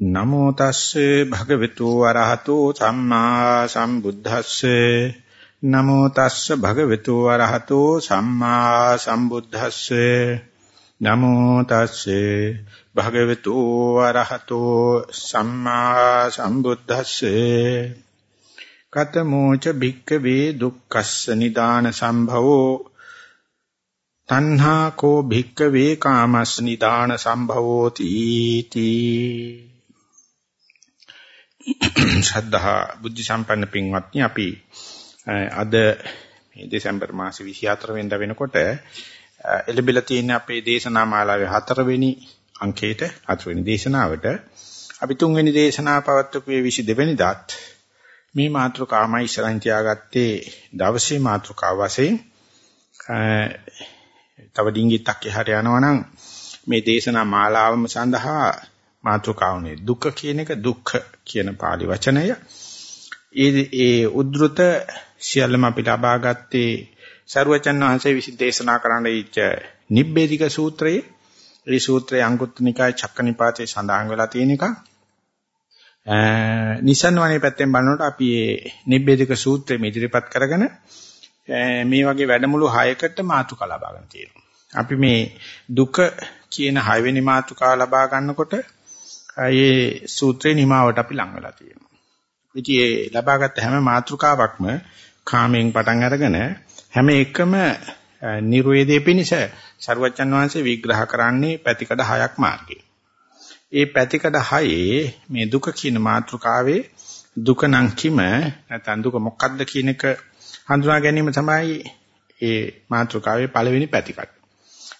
නමෝ තස්සේ භගවතු වරහතෝ සම්මා සම්බුද්දස්සේ. නමෝ තස්ස භගවතු වරහතෝ සම්මා සම්බුද්දස්සේ. නමෝ තස්සේ භගවතු වරහතෝ සම්මා සම්බුද්දස්සේ. කතමෝච භික්කවේ දුක්ඛස්ස නිදාන සම්භවෝ. තණ්හා කෝ භික්කවේ කාමස් නිදාන සම්භවෝති තී. ශ්‍රද්ධා බුද්ධ සම්පන්න පින්වත්නි අපි අද මේ දෙසැම්බර් මාසේ 24 වෙනිදා වෙනකොට එළඹිලා තියෙන අපේ දේශනා මාලාවේ හතරවෙනි අංකයට හතරවෙනි දේශනාවට අපි තුන්වෙනි දේශනාව පවත්වපු 22 වෙනිදාත් මේ මාතෘකාමයි ඉස්සරහින් තියාගත්තේ දවසේ මාතෘකාව වශයෙන් තව ඩිංගිත්තක් එහාට යනවනම් මේ දේශනා මාලාවම සඳහා මාතෘකාවනේ දුක කියන එක දුක්ඛ කියන pāli වචනය. ඒ ඒ උද්ෘත සියල්ලම අපි ලබා ගත්තේ සරුවචන් වහන්සේ විසින් දේශනා කරන්න දීච්ච නිබ්බේධික සූත්‍රයේ. ඒ සූත්‍රයේ අංගුත්තර නිකාය චක්කනිපාතේ සඳහන් වෙලා තියෙන එක. නිසන් වනේ පැත්තෙන් බලනකොට අපි මේ නිබ්බේධික සූත්‍රය ඉදිරිපත් කරගෙන මේ වගේ වැඩමුළු 6කට මාතෘකා ලබාගෙන තියෙනවා. අපි මේ දුක කියන 6 වෙනි මාතෘකාව ලබා ගන්නකොට ඒ සූත්‍රේ නිමාවට අපි ලං වෙලා තියෙනවා. ඉතින් ඒ ලබාගත් හැම මාතෘකාවක්ම කාමයෙන් පටන් අරගෙන හැම එකම නිර්වේදයේ පිණිස සරුවච්චන් වහන්සේ විග්‍රහ කරන්නේ පැතිකඩ හයක් මාර්ගේ. ඒ පැතිකඩ හයේ මේ දුක කියන මාතෘකාවේ දුක නම් කිම නැත්නම් දුක මොකක්ද කියන එක හඳුනා ගැනීම තමයි ඒ මාතෘකාවේ පළවෙනි පැතිකඩ.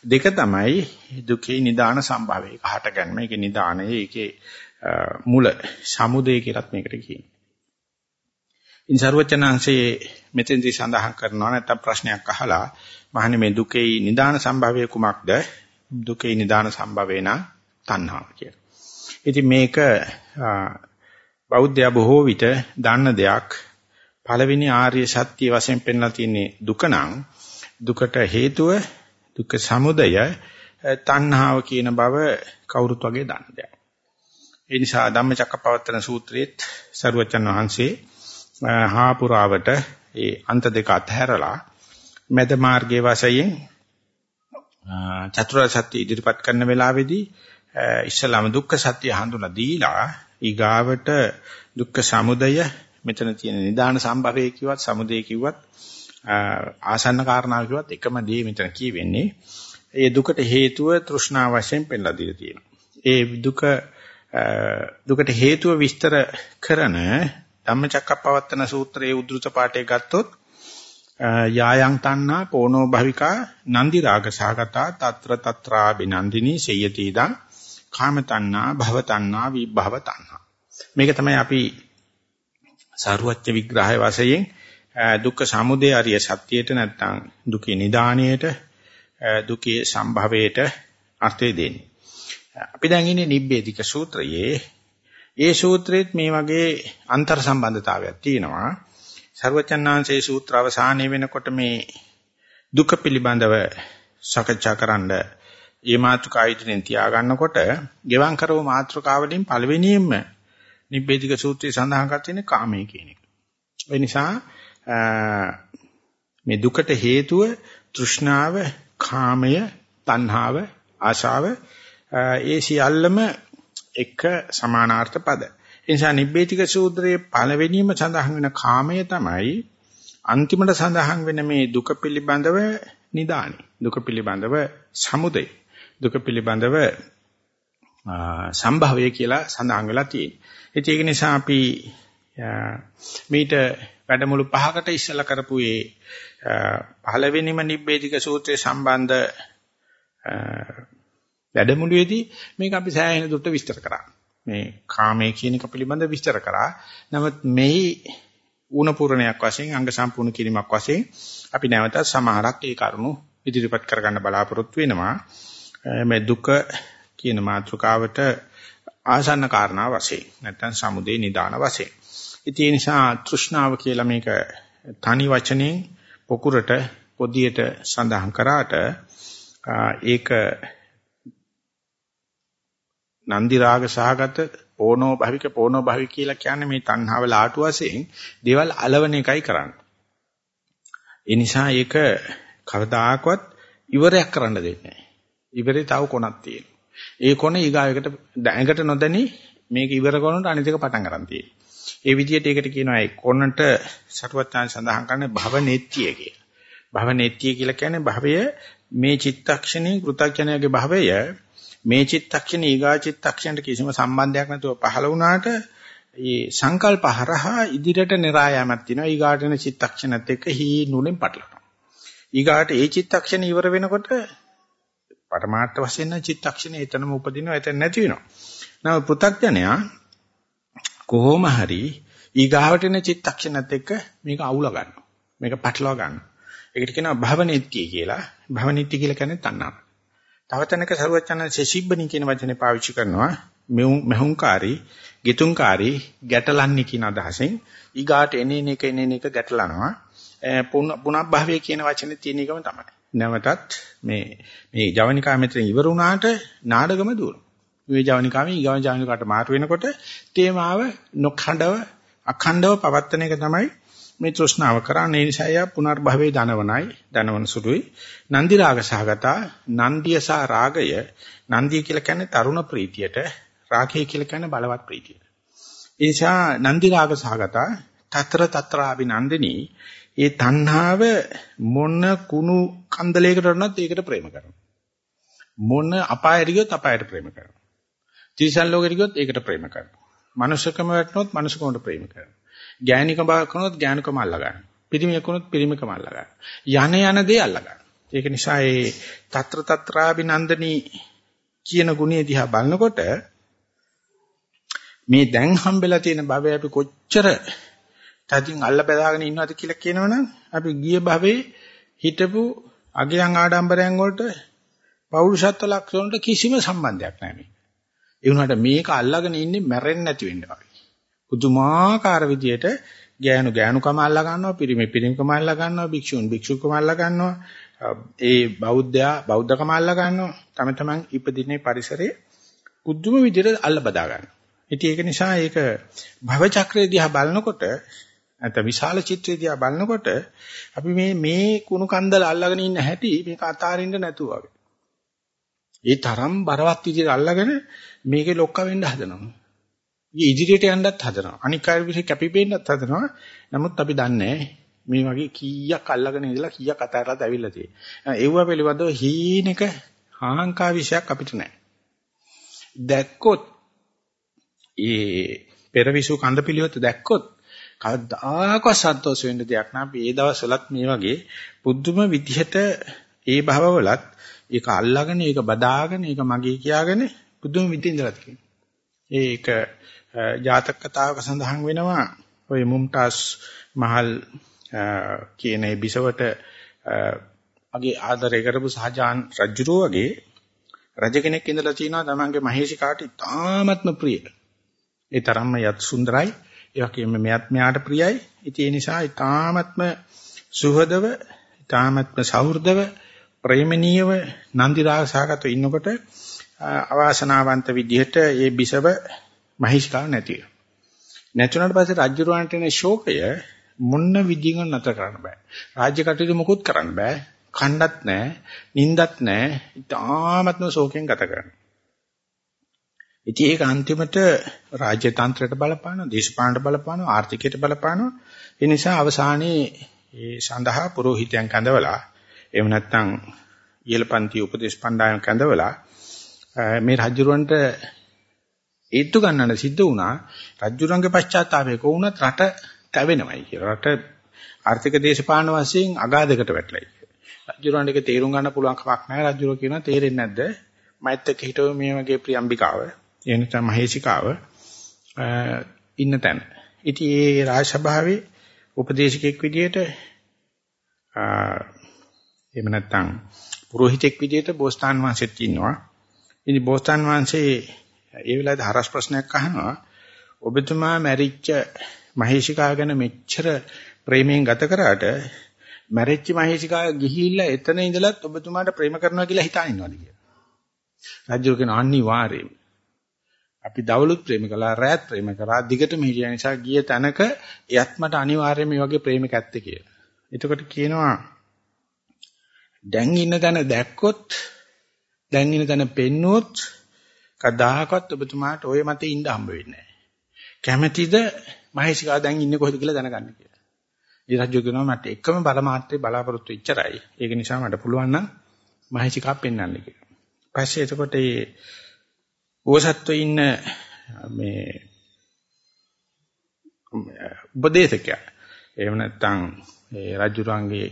දෙක තමයි දුකේ නිදාන සම්භාවය. ඒක හට ගැනීම, ඒකේ නිදානය, ඒකේ මුල, සමුදය කියලත් මේකට කියනවා. ඉන් ਸਰවචනංශයේ මෙතෙන්දී සඳහන් කරනවා නැත්නම් ප්‍රශ්නයක් අහලා මහන්නේ මේ දුකේ නිදාන සම්භාවය කුමක්ද? දුකේ නිදාන සම්භාවේ නම් තණ්හාව කියලා. ඉතින් මේක බෞද්ධය බොහෝ විට දන්න දෙයක්. පළවෙනි ආර්ය සත්‍ය වශයෙන් පෙන්ලා තියෙන්නේ දුක නම් දුකට හේතුව දුක්ඛ සමුදය තණ්හාව කියන බව කවුරුත් වගේ දන්න දෙයක්. ඒ නිසා ධම්මචක්කපවත්තන සූත්‍රයේත් සරුවචන් වහන්සේ හා පුරාවට ඒ අන්ත දෙක අතහැරලා මැද මාර්ගයේ වශයෙන් චතුරාර්ය සත්‍ය ඉදිරිපත් කරන වෙලාවේදී ඉස්සලාම දුක්ඛ සත්‍ය හඳුනා දීලා ඊගාවට දුක්ඛ සමුදය මෙතන තියෙන නිදාන සම්භවයේ කිව්වත් සමුදය කිව්වත් ආසන්න කාරණාව කිව්වත් එකම දේ මෙතන කියවෙන්නේ. ඒ දුකට හේතුව තෘෂ්ණා වශයෙන් පෙන්නලා දීලා තියෙනවා. ඒ දුක දුකට හේතුව විස්තර කරන ධම්මචක්කප්පවත්තන සූත්‍රයේ උද්දෘත පාඨය ගත්තොත් යායන් තණ්හා පෝනෝ භවිකා නන්දි රාග සහගතා తත්‍ර తත්‍රා බිනන්දිනී සේයති ඉදං කාම තණ්හා භව තණ්හා විභව තණ්හා මේක තමයි අපි සාරුවච්ච විග්‍රහය වශයෙන් දුක්ඛ සමුදය අරිය සත්‍යයට නැත්නම් දුකේ නිදාණයට දුකේ සම්භවයට අර්ථය දෙන්නේ. අපි දැන් ඉන්නේ නිබ්බේධික සූත්‍රයේ. ඒ සූත්‍රෙත් මේ වගේ අන්තර් සම්බන්ධතාවයක් තියෙනවා. ਸਰවචන්නාංශයේ සූත්‍ර අවසානයේ වෙනකොට මේ දුක පිළිබඳව සාකච්ඡා කරන්න මේ මාතෘකායිතෙන් තියාගන්නකොට ගෙවම් කරව මාතෘකාවලින් පළවෙනියෙන්ම නිබ්බේධික සූත්‍රයේ සඳහන් කර තියෙන්නේ කාමයේ කියන එක. ඒ නිසා මේ දුකට හේතුව තෘෂ්ණාව, කාමය, තණ්හාව, ආශාව ඒ සියල්ලම එක සමානාර්ථ පද. ඒ නිසා නිබ්බේතික සූත්‍රයේ පළවෙනිම සඳහන් වෙන කාමය තමයි අන්තිමට සඳහන් වෙන මේ දුක පිළිබඳව නිදානි. දුක පිළිබඳව සමුදය. දුක පිළිබඳව සම්භවය කියලා සඳහන් වෙලා තියෙනවා. ඒක නිසා අපි මීට වැඩමුළු පහකට ඉස්සලා කරපු ඒ පළවෙනිම නිබ්බේධික සූත්‍රයේ සම්බන්ධ වැඩමුළුවේදී මේක අපි සෑහෙන දුරට විස්තර කරා. මේ කාමයේ කියන එක පිළිබඳ විස්තර කරා. නමුත් මෙහි ඌණ පූර්ණයක් වශයෙන් අංග සම්පූර්ණ කිරීමක් වශයෙන් අපි නැවතත් සමහරක් ඒ කරුණු ඉදිරිපත් කරගන්න බලාපොරොත්තු වෙනවා. මේ දුක කියන මාතෘකාවට ආසන්න කාරණා වශයෙන් නැත්නම් සමුදේ නිදාන වශයෙන් ඉතින් ඒ නිසා තෘෂ්ණාව කියලා මේක තනි වචනෙන් පොකුරට පොදියට සඳහන් කරාට ඒක නන්දි රාග සහගත පෝනෝ භවික පෝනෝ භවික කියලා කියන්නේ මේ තණ්හාව ලාටු වශයෙන් දේවල් అలවන එකයි කරන්නේ. ඒ නිසා ඒක කවදාකවත් ඉවරයක් කරන්න දෙන්නේ නැහැ. ඉවරේ තව කොනක් තියෙනවා. ඒ කොන ඊගායකට ඇඟට නොදැනි මේක ඉවර කරනකොට අනිත් එක පටන් ගන්න තියෙනවා. ඒ විදිහට ඒකට කියනවා ඒ කොනට සරුවත්යන් සඳහන් කරන්නේ භව නෙත්‍ය කියලා. භව නෙත්‍ය කියලා කියන්නේ භවය මේ චිත්තක්ෂණේ කෘතඥයාගේ භවය මේ චිත්තක්ෂණ ඊගා චිත්තක්ෂණයට කිසිම සම්බන්ධයක් නැතුව පහළ වුණාට මේ සංකල්ප හරහා ඉදිරියට નિરાයමක් තියෙනවා. ඊගාටන චිත්තක්ෂණත් එක්ක හීනුනෙන් පටලනවා ඊගාට ඒ චිත්තක්ෂණ ඉවර වෙනකොට පරමාර්ථ වශයෙන් චිත්තක්ෂණේ එතනම උපදිනවා එතන නැති වෙනවා. නම පෘථග්ජනයා කොහොම හරි ඊගාවට එන චිත්තක්ෂණත් එක්ක මේක අවුල ගන්නවා මේක පටලවා ගන්නවා ඒකට කියනවා භවනිත්‍ය කියලා භවනිත්‍ය කියලා කියන්නේ තණ්හාව තව තැනක සරුවචන සෙසිබ්බනි කියන වචනේ පාවිච්චි කරනවා මෙහුම්කාරී, ගිතුම්කාරී, ගැටලන්නේ කියන අදහසෙන් ඊගාට එනේන එක එනේන එක ගැටලනවා. පුනබ්භවයේ කියන වචනේ තියෙන එකම තමයි. නැවතත් මේ මේ ජවනිකා මෙතන ඉවර වුණාට නාඩගම දුවනවා. මේ ජවනිකාවේ ඊගාව ජවනිකාට මාරු වෙනකොට තේමාව නොඛණ්ඩව අඛණ්ඩව පවත්තන එක තමයි මේ තෘෂ්ණාව කරන්නේ. නිසා යා පුනර්භවයේ ධනවනයි ධනවන සුළුයි. නන්දි රාග සහගතා නන්දිය සහ රාගය. නන්දිය කියලා කියන්නේ තරුණ ප්‍රීතියට රාගය කියලා කියන්නේ බලවත් ප්‍රීතියට. ඒ නිසා නන්දි රාග සහගතා తත්‍ර తත්‍ර අභිනන්දිනී ඒ තණ්හාව මොන කුණු කන්දලයකට වුණත් ඒකට ප්‍රේම කරනවා. මොන අපායට ගියොත් අපායට ප්‍රේම කරනවා. තිරිසන් ලෝකෙට ගියොත් ඒකට ප්‍රේම කරනවා මනුෂ්‍යකම වැටුනොත් මනුෂ්‍යකමට ප්‍රේම කරනවා ගෑණිකම කරනොත් ගෑණිකම අල්ල ගන්න. පිරිමියෙක් වුණොත් පිරිමිකම අල්ල ගන්න. යන යන දේ අල්ල ගන්න. ඒක නිසා ඒ తත්‍ර తත්‍රාබිනන්දනී කියන ගුණය දිහා බලනකොට මේ දැන් හම්බෙලා තියෙන භවය අපි කොච්චර තදින් අල්ල බදාගෙන ඉන්නවද කියලා කියනවනම් අපි ගිය භවයේ හිටපු අගයන් ආඩම්බරයන් වලට පෞරුෂත්ව ලක්ෂණ වලට කිසිම සම්බන්ධයක් නැහැ මේ. ඒ වුණාට මේක අල්ලගෙන ඉන්නේ මැරෙන්නේ නැති වෙන්න වගේ. පුදුමාකාර විදියට ගෑනු ගෑනුකම අල්ලා ගන්නවා පිරිමි පිරිමිකම අල්ලා ගන්නවා භික්ෂුන් භික්ෂුකම අල්ලා ගන්නවා ඒ බෞද්ධයා බෞද්ධකම අල්ලා ගන්නවා තම තමන් ඉපදිනේ පරිසරයේ පුදුම විදියට අල්ල බදා ගන්නවා ඉතින් ඒක නිසා ඒක භව චක්‍රය දිහා බලනකොට නැත්නම් විශාල චිත්‍රය දිහා බලනකොට අපි මේ මේ කුණු කන්දල අල්ලගෙන ඉන්න හැටි මේක අතාරින්න නැතුව වගේ. ඒ තරම් බරවත් විදිහට අල්ලගෙන මේකේ ලොක්ක වෙන්න හදනවා. ඉදිරියට යන්නත් හදනවා. අනික් අය විශ්ේ කැපිපෙන්නත් හදනවා. නමුත් අපි දන්නේ මේ වගේ කීයක් අල්ලගෙන ඉඳලා කීයක් අතාරලාද ඇවිල්ලා තියෙන්නේ. ඒව පිළිබඳව හීනක හාංකා විශයක් අපිට නැහැ. දැක්කොත් ඒ පෙරවිසු කඳ පිළිවෙත දැක්කොත් කවදාකවත් සන්තෝෂ වෙන්න දෙයක් නෑ. අපි ඒ දවස්වලත් මේ වගේ බුද්ධම විදිහට ඒ භවවලත් ඒක අල්ලාගෙන ඒක බදාගෙන ඒක මගේ කියාගෙන බුදුම විදිහින් ඉඳලා තියෙනවා. ඒක ජාතක කතාවක සඳහන් වෙනවා ඔය මුම්තාස් මහල් කියන ඒ බිසවට අගේ ආදරය කරපු සහජාන් රජුරෝ වගේ රජ කෙනෙක් ඉඳලා තිනවා තමන්ගේ මහේෂිකාට ඉතාමත්ම ප්‍රිය. ඒ තරම්ම යත් සුන්දරයි. ඒ වගේම මෙයත් මෙයාට ප්‍රියයි. ඉතින් ඒ නිසා ඉතාමත්ම සුහදව, ඉතාමත්ම සෞහෘදව, ප්‍රේමණීයව නන්දි රාග සහගතව ඉන්නකොට අවාසනාවන්ත විදිහට මේ බිසව මහේෂ්කාව නැති වෙනවා. නැතුණාට පස්සේ රාජ්‍යරුවන්ට එන ශෝකය මොන්න විදිහින් නැතර කරන්න බෑ. රාජ්‍ය කටයුතු මොකුත් කරන්න බෑ. කණ්ඩත් නැහැ, නිින්දත් නැහැ. ඉතාමත්ම ශෝකයෙන් ගත කරනවා. ඉතින් ඒක අන්තිමට රාජ්‍ය තන්ත්‍රයට බලපානවා, දේශපාලනට බලපානවා, ආර්ථිකයට බලපානවා. ඒ නිසා අවසානයේ ඒ සඳහා පුරোহিতයන් කැඳවලා එහෙම නැත්නම් ඉහළපන්ති උපදේශ පණ්ඩායම් කැඳවලා මේ රජුරවන්ට ඒත්තු ගන්නට සිද්ධ වුණා රජුරංගේ පශ්චාත්තාපයක වුණත් රට තැවෙනවයි කියලා. රට ආර්ථික දේශපාලන වශයෙන් අගාධයකට වැටලයි. රජුරන්ට ඒක තේරුම් ගන්න පුළුවන් කමක් නැහැ. රජුරෝ කියනවා තේරෙන්නේ නැද්ද? මෛත් එක්ක හිටව මේ වගේ ප්‍රියම්බිකාව, එහෙම නැත්නම් මහේසිකාව ඉන්න තැන. ඉතින් ඒ රාජසභාවේ උපදේශකෙක් විදියට එහෙම නැත්නම් පුරোহিතෙක් විදියට බෝසතාන් වහන්සේත් ඉන්නවා. ඉතින් බෝසතාන් වහන්සේ ඒ වෙලාවේ හරස් ප්‍රශ්නයක් අහනවා. ඔබතුමා මැරිච්ච මහේශිකාව ගැන මෙච්චර ප්‍රේමයෙන් ගත කරාට මැරිච්ච මහේශිකාව ගිහිල්ලා එතන ඉඳලත් ඔබතුමාට ප්‍රේම කරනවා කියලා හිතාන ඉන්නවද කියලා. රජු කියන අනිවාර්යයෙන්. අපි දවලුත් ප්‍රේම කළා, රැත් ප්‍රේම කරා, දිගටම හිටිය නිසා ගිය තැනක එයත් මට අනිවාර්යයෙන් මේ වගේ ප්‍රේමයක් ඇත්තේ කියලා. එතකොට කියනවා දැන් ඉන්න තැන දැක්කොත් දැන් ඉන්න තැන පෙන්නුවොත් කදාකවත් ඔබතුමාට ওই මතේ ඉන්න හම්බ වෙන්නේ නැහැ. කැමැතිද මහේශිකා දැන් ඉන්නේ කොහෙද කියලා දැනගන්න කියලා. ඒ රජු කියනවා මට එකම බල මාත්‍රේ බලාපොරොත්තු ඉච්චරයි. ඒක නිසා මට පුළුවන් නම් මහේශිකා පෙන්වන්න කියලා. පස්සේ එතකොට මේ ඕසත්ව ඉන්න මේ උපදේශකයා එහෙම නැත්නම් ඒ රජුරන්ගේ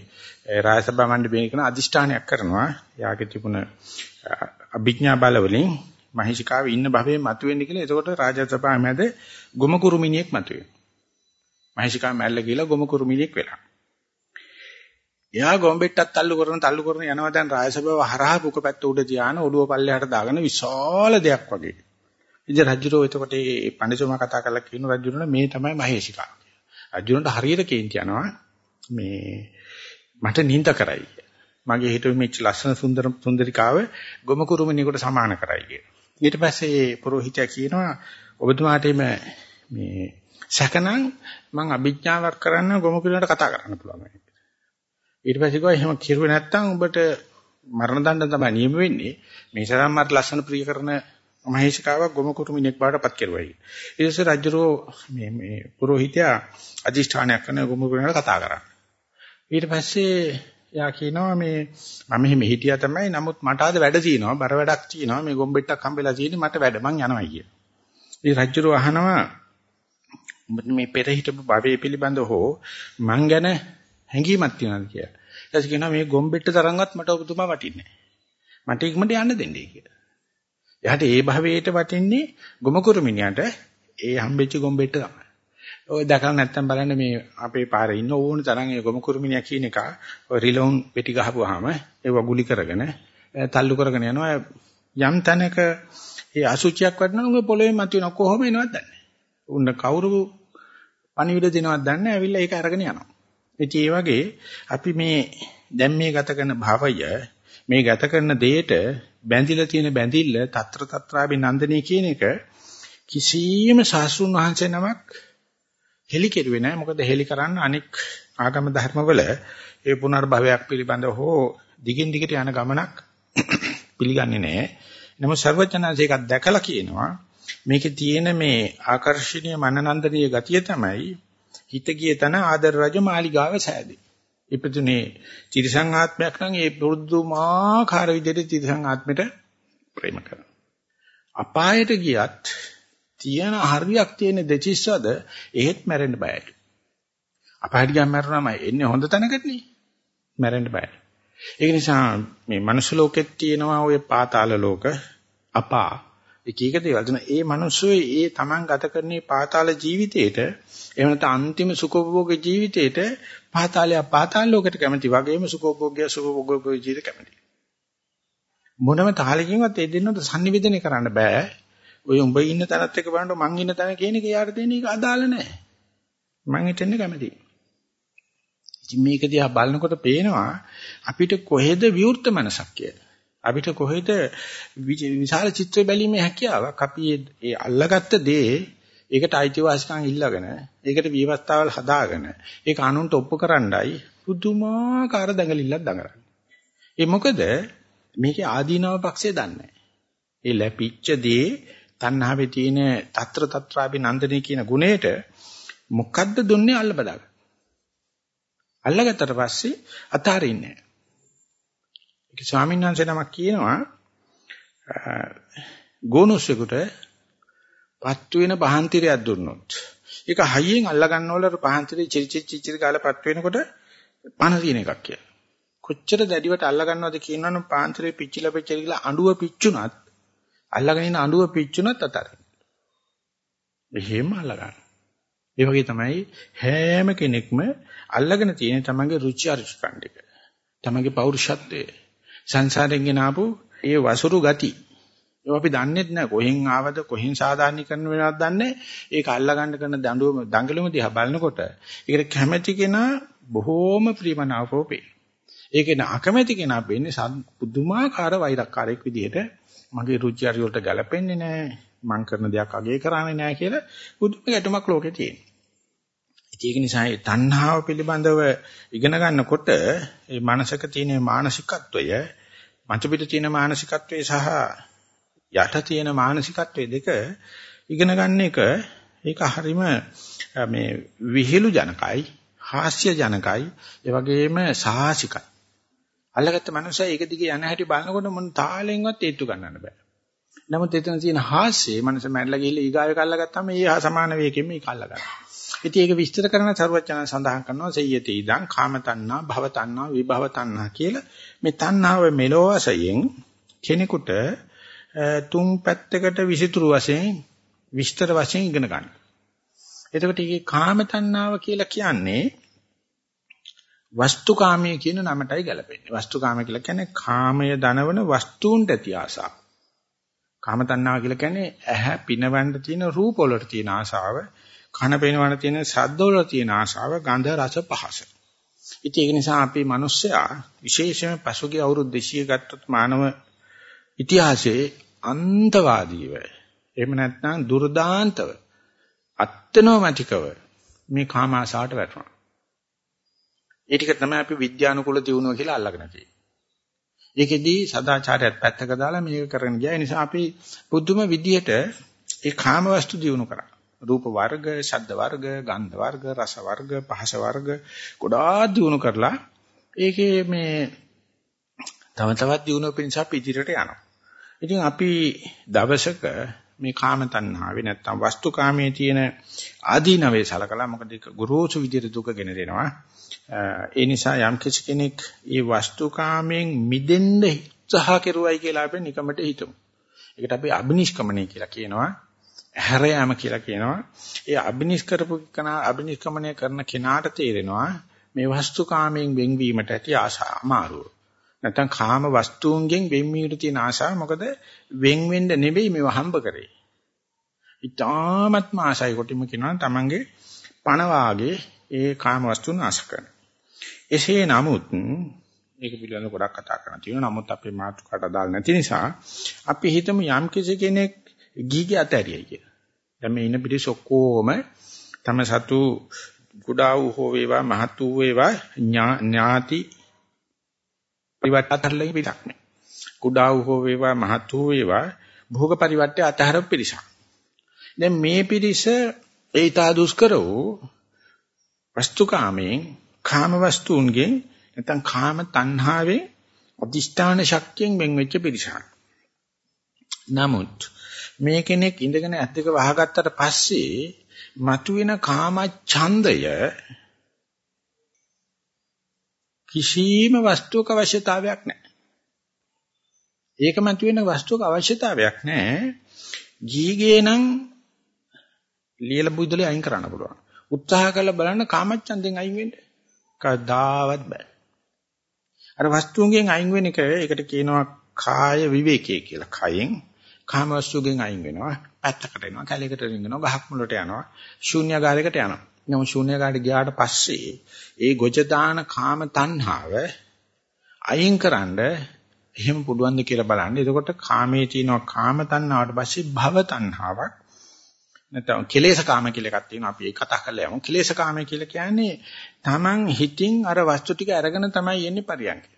රාජසභා මණ්ඩපයේ කරන අදිෂ්ඨානයක් කරනවා. යාගේ තිබුණ අභිඥා බල වලින් මහේශිකාවේ ඉන්න භවයේ මතුවෙන්න කියලා. එතකොට රාජසභාව මැද ගොම කුරුමිනියෙක් මතුවෙනවා. මහේශිකාව මැල්ල ගිහලා ගොම කුරුමිනියෙක් වෙලා. එයා ගොම්බෙට්ටත් තල්ලු කරන තල්ලු කරන යනවා දැන් රාජසභාව හරහා පුක පැත්ත උඩ තියාන ඔළුව පල්ලෙහාට දාගෙන විශාල දෙයක් වගේ. ඉතින් රජුරෝ එතකොට මේ පඬිතුමා කතා කරලා කියන රජුරණ මේ තමයි මහේශිකා. රජුරන්ට හරියට කේන්ති යනවා. මේ මට නිඳ කරයි. මගේ හිතුවේ මෙච්ච ලස්සන සුන්දර සුන්දරිකාව ගොම කුරුමිනියකට සමාන කරයි කියලා. ඊට පස්සේ පූජිතයා කියනවා ඔබතුමාට මේ සැකනම් මං අභිඥාවක් කරන්න ගොම කුරුමිනට කතා කරන්න පුළුවන්. ඊට පස්සේ කිව්වා එහෙම කිරුවේ නැත්තම් ඔබට මරණ දඬුවම් තමයි නියම වෙන්නේ. මේ සරම් මට ලස්සන ප්‍රිය කරන මහේශිකාවක් ගොම කුරුමිනෙක් බවට පත් කෙරුවයි. ඊට පස්සේ රජුරෝ මේ මේ පූජිතයා අදිෂ්ඨානයක් කරන ගොම කුරුමිනට කතා කරා. ඊට පස්සේ එයා කියනවා මේ මම මෙහෙම හිටියා තමයි නමුත් මට ආද වැඩ තියෙනවා බර වැඩක් තියෙනවා මේ ගොම්බෙට්ටක් හම්බෙලා තියෙන්නේ මට වැඩ මං යනවා කියලා. ඉතින් රජුරෝ අහනවා මේ පෙර හිටපු භවයේ පිළිබඳ හෝ මං ගැන හැඟීමක් තියනවාද කියලා. ඊට කියනවා මේ ගොම්බෙට්ට තරම්වත් මට ඔබතුමා වටින්නේ නැහැ. මට ඉක්මනට යන්න දෙන්නේ කියලා. එයාට ඒ භවයේට වටින්නේ ගොම කුරුමිනියට ඒ හම්බෙච්ච ගොම්බෙට්ට තමයි. ඔය දැකලා නැත්තම් බලන්න මේ අපේ පාරේ ඉන්න ඕන තරම් ඒ ගොම කුරුමිනියා කියන එක ඔය රිලවුන් පෙටි ගහපුවාම ඒව ගුලි කරගෙන තල්ලු කරගෙන යනවා. යම් තැනක ඒ අසුචියක් වටනවා උගේ පොළවේ මතුවෙන කොහොම එනවද දන්නේ උන්න කවුරු පණිවිඩ දෙනවද දන්නේ ඇවිල්ලා ඒක අරගෙන යනවා. ඉතින් ඒ වගේ අපි මේ දැන් මේ ගත කරන භවය මේ ගත කරන දෙයට බැඳිලා තියෙන බැඳිල්ල తත්‍ර తත්‍රාභි නන්දනී කියන එක කිසියම් සාස්ෘණ වහන්සේ නමක් හෙලි කෙරුවේ නැහැ. මොකද හෙලි කරන්න අනික් ආගම ධර්මවල ඒ පුනර්භවයක් පිළිබඳව හෝ දිගින් දිගට යන ගමනක් පිළිගන්නේ නැහැ. නමුත් සර්වඥාන්සේ එකක් දැකලා කියනවා මේකේ තියෙන මේ ආකර්ෂණීය මනනන්දනීය ගතිය තමයි හිත ගිය තන ආදර රජ මාලිගාව සෑදී. ඉපදුනේ තිරිසං ආත්මයක් නම් ඒ පුරුදුමාකාර විදිහට තිරිසං ආත්මෙට ප්‍රේම කරනවා. අපායට ගියත් තියෙන හරියක් තියෙන දෙචිස්සද එහෙත් මැරෙන්න බයයි. අපායට ගියාම මැරුණාම එන්නේ හොඳ තැනකටනේ. මැරෙන්න බයයි. ඒ නිසා මේ මනුස්ස ලෝකෙත් තියෙනවා ඔය පාතාල ලෝක අපා එක එක දේවල් දෙන ඒ මිනිස්සු ඒ Taman ගත කරන පාතාල ජීවිතේට එහෙම නැත්නම් අන්තිම සුඛෝපභෝග ජීවිතේට පාතාලය පාතාල ලෝකෙට කැමති වගේම සුඛෝපභෝගය සුඛෝපභෝග ජීවිත කැමති මොනම තාලකින්වත් ඒ දෙන්නට sannivedana කරන්න බෑ ඔය උඹ ඉන්න තැනත් එක්ක බලනකොට මං ඉන්න තැන කියන එක යාට දෙන එක අදාළ නැහැ. මං හිතෙන්න කැමතියි. ඉතින් මේක දිහා බලනකොට පේනවා අපිට කොහෙද විවෘත මනසක් කියලා. අපිට කොහෙද විශාල චිත්‍ර බැලීමේ හැකියාවක් අපි ඒ අල්ලගත්ත දේ ඒකට අයිතිවාසිකම් ඉල්ලගෙන ඒකට විවස්ථාවල් හදාගෙන ඒක අනුන්ට ඔප්පු කරන්නයි පුදුමාකාර දඟලිල්ලක් දඟලන්නේ. ඒ මොකද මේකේ ආදීනව පක්ෂය දන්නේ ඒ ලැපිච්ච දේ තණ්හාවේ තියෙන తත්‍ර తත්‍රාභි නන්දනී කියන ගුණයට මොකද්ද දුන්නේ අල්ල බදාගන්න. අල්ලගත්තට පස්සේ අතාරින්නේ නැහැ. ඒක ස්වාමීන් වහන්සේ නමක් කියනවා ගෝනුස්සෙකුට පත්තු වෙන පහන්තිරයක් දුන්නොත් ඒක හයියෙන් අල්ල ගන්නවල පහන්තිරේ චිරිචි චිරිචි කාලා පත්තු වෙනකොට පණ තියෙන එකක් කියලා. කොච්චර දැඩිවට අල්ල ගන්නවද කියනවනම් පහන්තිරේ පිච්චිලා පිච්චිලා කියලා අඬුව පිච්චුණත් අල්ලගෙන ඉන්න අඬුව පිච්චුණත් අතරින්. එහෙම අල්ලගන්න. ඒ වගේ තමයි හැම කෙනෙක්ම අල්ලගෙන තියෙන තමන්ගේ රුචි අරුචිකම් ටික. තමන්ගේ පෞරුෂත්වය. සංසාරයෙන් ගෙන ආපු ඒ වසුරු ගති. ඒවා අපි දන්නේ නැහැ කොහෙන් ආවද කොහෙන් සාධාරණීකරණ වෙනවද දන්නේ. ඒක අල්ලගන්න කරන දඬුවම දඟලුම දිහා බලනකොට ඒකට කැමැති කෙනා බොහෝම ප්‍රියමනාපව පේනවා. ඒකේ අකමැති කෙනා වෙන්නේ පුදුමාකාර වෛරක්කාරයක් විදිහට මගේ රුචි අරුචි වලට ගැලපෙන්නේ නැහැ. මං කරන දෙයක් අගේ කරන්නේ නැහැ කියලා බුදුම ගැටුමක් ලෝකේ තියෙනවා. ඒක නිසා මේ තණ්හාව පිළිබඳව ඉගෙන ගන්නකොට මේ මනසක තියෙන මානසිකත්වය මත පිට තියෙන මානසිකත්වය සහ යට තියෙන මානසිකත්වය දෙක ඉගෙන ගන්න එක ඒක හරීම මේ විහිළු ජනකයි හාස්‍ය ජනකයි ඒ වගේම සාහසිකයි අල්ලගත්ත මනුස්සයා ඒක දිගේ යන හැටි බලනකොට මොන තාලෙන්වත් ඒත්තු ගන්නන්න බෑ. නමුත් එතන තියෙන හාස්‍යය මනස මැරලා ගිහලා ඊගාවෙක අල්ලගත්තාම ඒ හා සමාන වේකෙම ඒක අල්ලගන්නවා ඉතින් ඒක විස්තර කරන සරුවචන සඳහන් කරනවා සෙය්‍යති ඉදං කාම තණ්හා භව තණ්හා විභව තණ්හා කියලා. මේ තණ්හාව මෙලෝ වශයෙන් කෙනෙකුට තුන් පැත්තකට විසිතුරු වශයෙන් විස්තර වශයෙන් ඉගෙන ගන්න. එතකොට මේකේ කාම තණ්හාව කියලා කියන්නේ වස්තුකාමයේ කියන නමටයි ගැලපෙන්නේ. වස්තුකාමය කියලා කියන්නේ කාමය දනවන වස්තුන්ට ඇති ආසාව. කාම තණ්හාව කියලා කියන්නේ ඇහැ පිනවන්න තියෙන රූප වලට තියෙන ආසාව. කන පේනවන තියෙන ශබ්ද වල තියෙන ආශාව ගන්ධ රස පහස. ඉතින් ඒක නිසා අපි මිනිස්සයා විශේෂයෙන්ම පසුගිය අවුරුදු 200 ගත්තොත් මානව ඉතිහාසයේ අන්තවාදීව එහෙම නැත්නම් දුර්දාන්තව අත්නෝමැටිකව මේ කාම ආශාවට වැටුණා. ඒ ටික තමයි අපි විද්‍යානුකූල දියුණුව කියලා අල්ලගෙන තියෙන්නේ. ඒකෙදී සදාචාරයත් පැත්තක දාලා මේක කරගෙන ගියා. ඒ නිසා අපි බුද්ධම විදියට ඒ කාම වස්තු දියුණු කරා. රූප වර්ග, ශබ්ද වර්ග, ගන්ධ වර්ග, රස වර්ග, පහස වර්ග ගොඩාක් දිනු කරලා ඒකේ මේ තව තවත් දිනුව පිණිස අපි ඉදිරියට යනවා. ඉතින් අපි දවසක මේ කාම තණ්හාවේ නැත්තම් වස්තු කාමයේ තියෙන ආදීනවේ සලකලා මොකද ඒක ගුරුසු විදියට දුක ගෙන දෙනවා. ඒ නිසා යම් කෙනෙක් මේ වස්තු කාමයෙන් මිදෙන්න උත්සාහ කෙරුවයි කියලා අපි නිකමට හිතමු. ඒකට අපි අබිනිෂ්ක්‍මණය කියලා කියනවා. හැර යාම කියලා කියනවා. ඒ අබිනිෂ්කරපු කෙනා අබිනිෂ්ක්‍මණය කරන කෙනාට තේරෙනවා මේ වස්තු කාමයෙන් වෙන්වීමට ඇති ආශා අමාරුව. නැත්නම් කාම වස්තුන්ගෙන් වෙන්වීමට තියෙන ආශාව මොකද වෙන් වෙන්න නෙවෙයි මේව හම්බ කරේ. ඊටාත්ම ආශයි කොටිම කියනවා තමන්ගේ පණ වාගේ ඒ කාම වස්තුන් ආශ කරන. එසේ නමුත් මේක පිළිබඳව ගොඩක් කතා කරන්න තියෙනවා. නමුත් අපේ මාතෘකාට අදාළ නැති නිසා අපි හිතමු යම් කෙනෙක් ගීගේ අතහැරියයි කියලා. දැන් මේ ඉන්න පිටිස් ඔක්කොම තම සතු කුඩා වූ හෝ වේවා මහත් වූ වේවා ඥාති පරිවට්ටතරලෙ පිටක් නේ. කුඩා වූ හෝ වේවා මහත් වූ වේවා භෝග පරිවට්ටය අතහැර පිරිසක්. දැන් මේ පිරිස ඒතා දුෂ්කර වූ වස්තුකාමයෙන් කාම වස්තුන්ගෙන් නැත්නම් කාම තණ්හාවෙන් අදිෂ්ඨාන ශක්තියෙන් වෙන් වෙච්ච පිරිසක්. නමුත් මේ කෙනෙක් ඉඳගෙන ඇත් දෙක වහගත්තට පස්සේ මතුවෙන කාම ඡන්දය කිසිම වස්තුවක අවශ්‍යතාවයක් නැහැ. ඒක මතුවෙන වස්තුවක අවශ්‍යතාවයක් නැහැ. ගීගේ නම් ලියලා බුදුලේ අයින් කරන්න පුළුවන්. උත්සාහ කරලා බලන්න කාමච්ඡන්දෙන් අයින් වෙන්න. කවදාවත් බෑ. අර වස්තුන්ගෙන් අයින් වෙන එක ඒකට කියනවා කාය විවේකයේ කියලා. කයෙන් කාමවස්තුගෙන් අයින් වෙනවා පැත්තකට එනවා කැලේකට රිංගනවා ගහක් මුලට යනවා ශූන්‍යagaraයකට යනවා නම ශූන්‍යagaraට ගියාට පස්සේ ඒ ගොජ දාන කාම තණ්හාව අයින්කරනද එහෙම පුළුවන්ද කියලා බලන්න එතකොට කාමයේ තියෙනවා කාම තණ්හාවට පස්සේ භව තණ්හාවක් නැත්නම් කෙලේශ කාම කියලා එකක් තියෙනවා අපි ඒක කතා කරලා යමු කෙලේශ කාමය කියලා කියන්නේ Taman හිතින් අර වස්තු ටික අරගෙන තමයි යන්නේ පරියන්කේ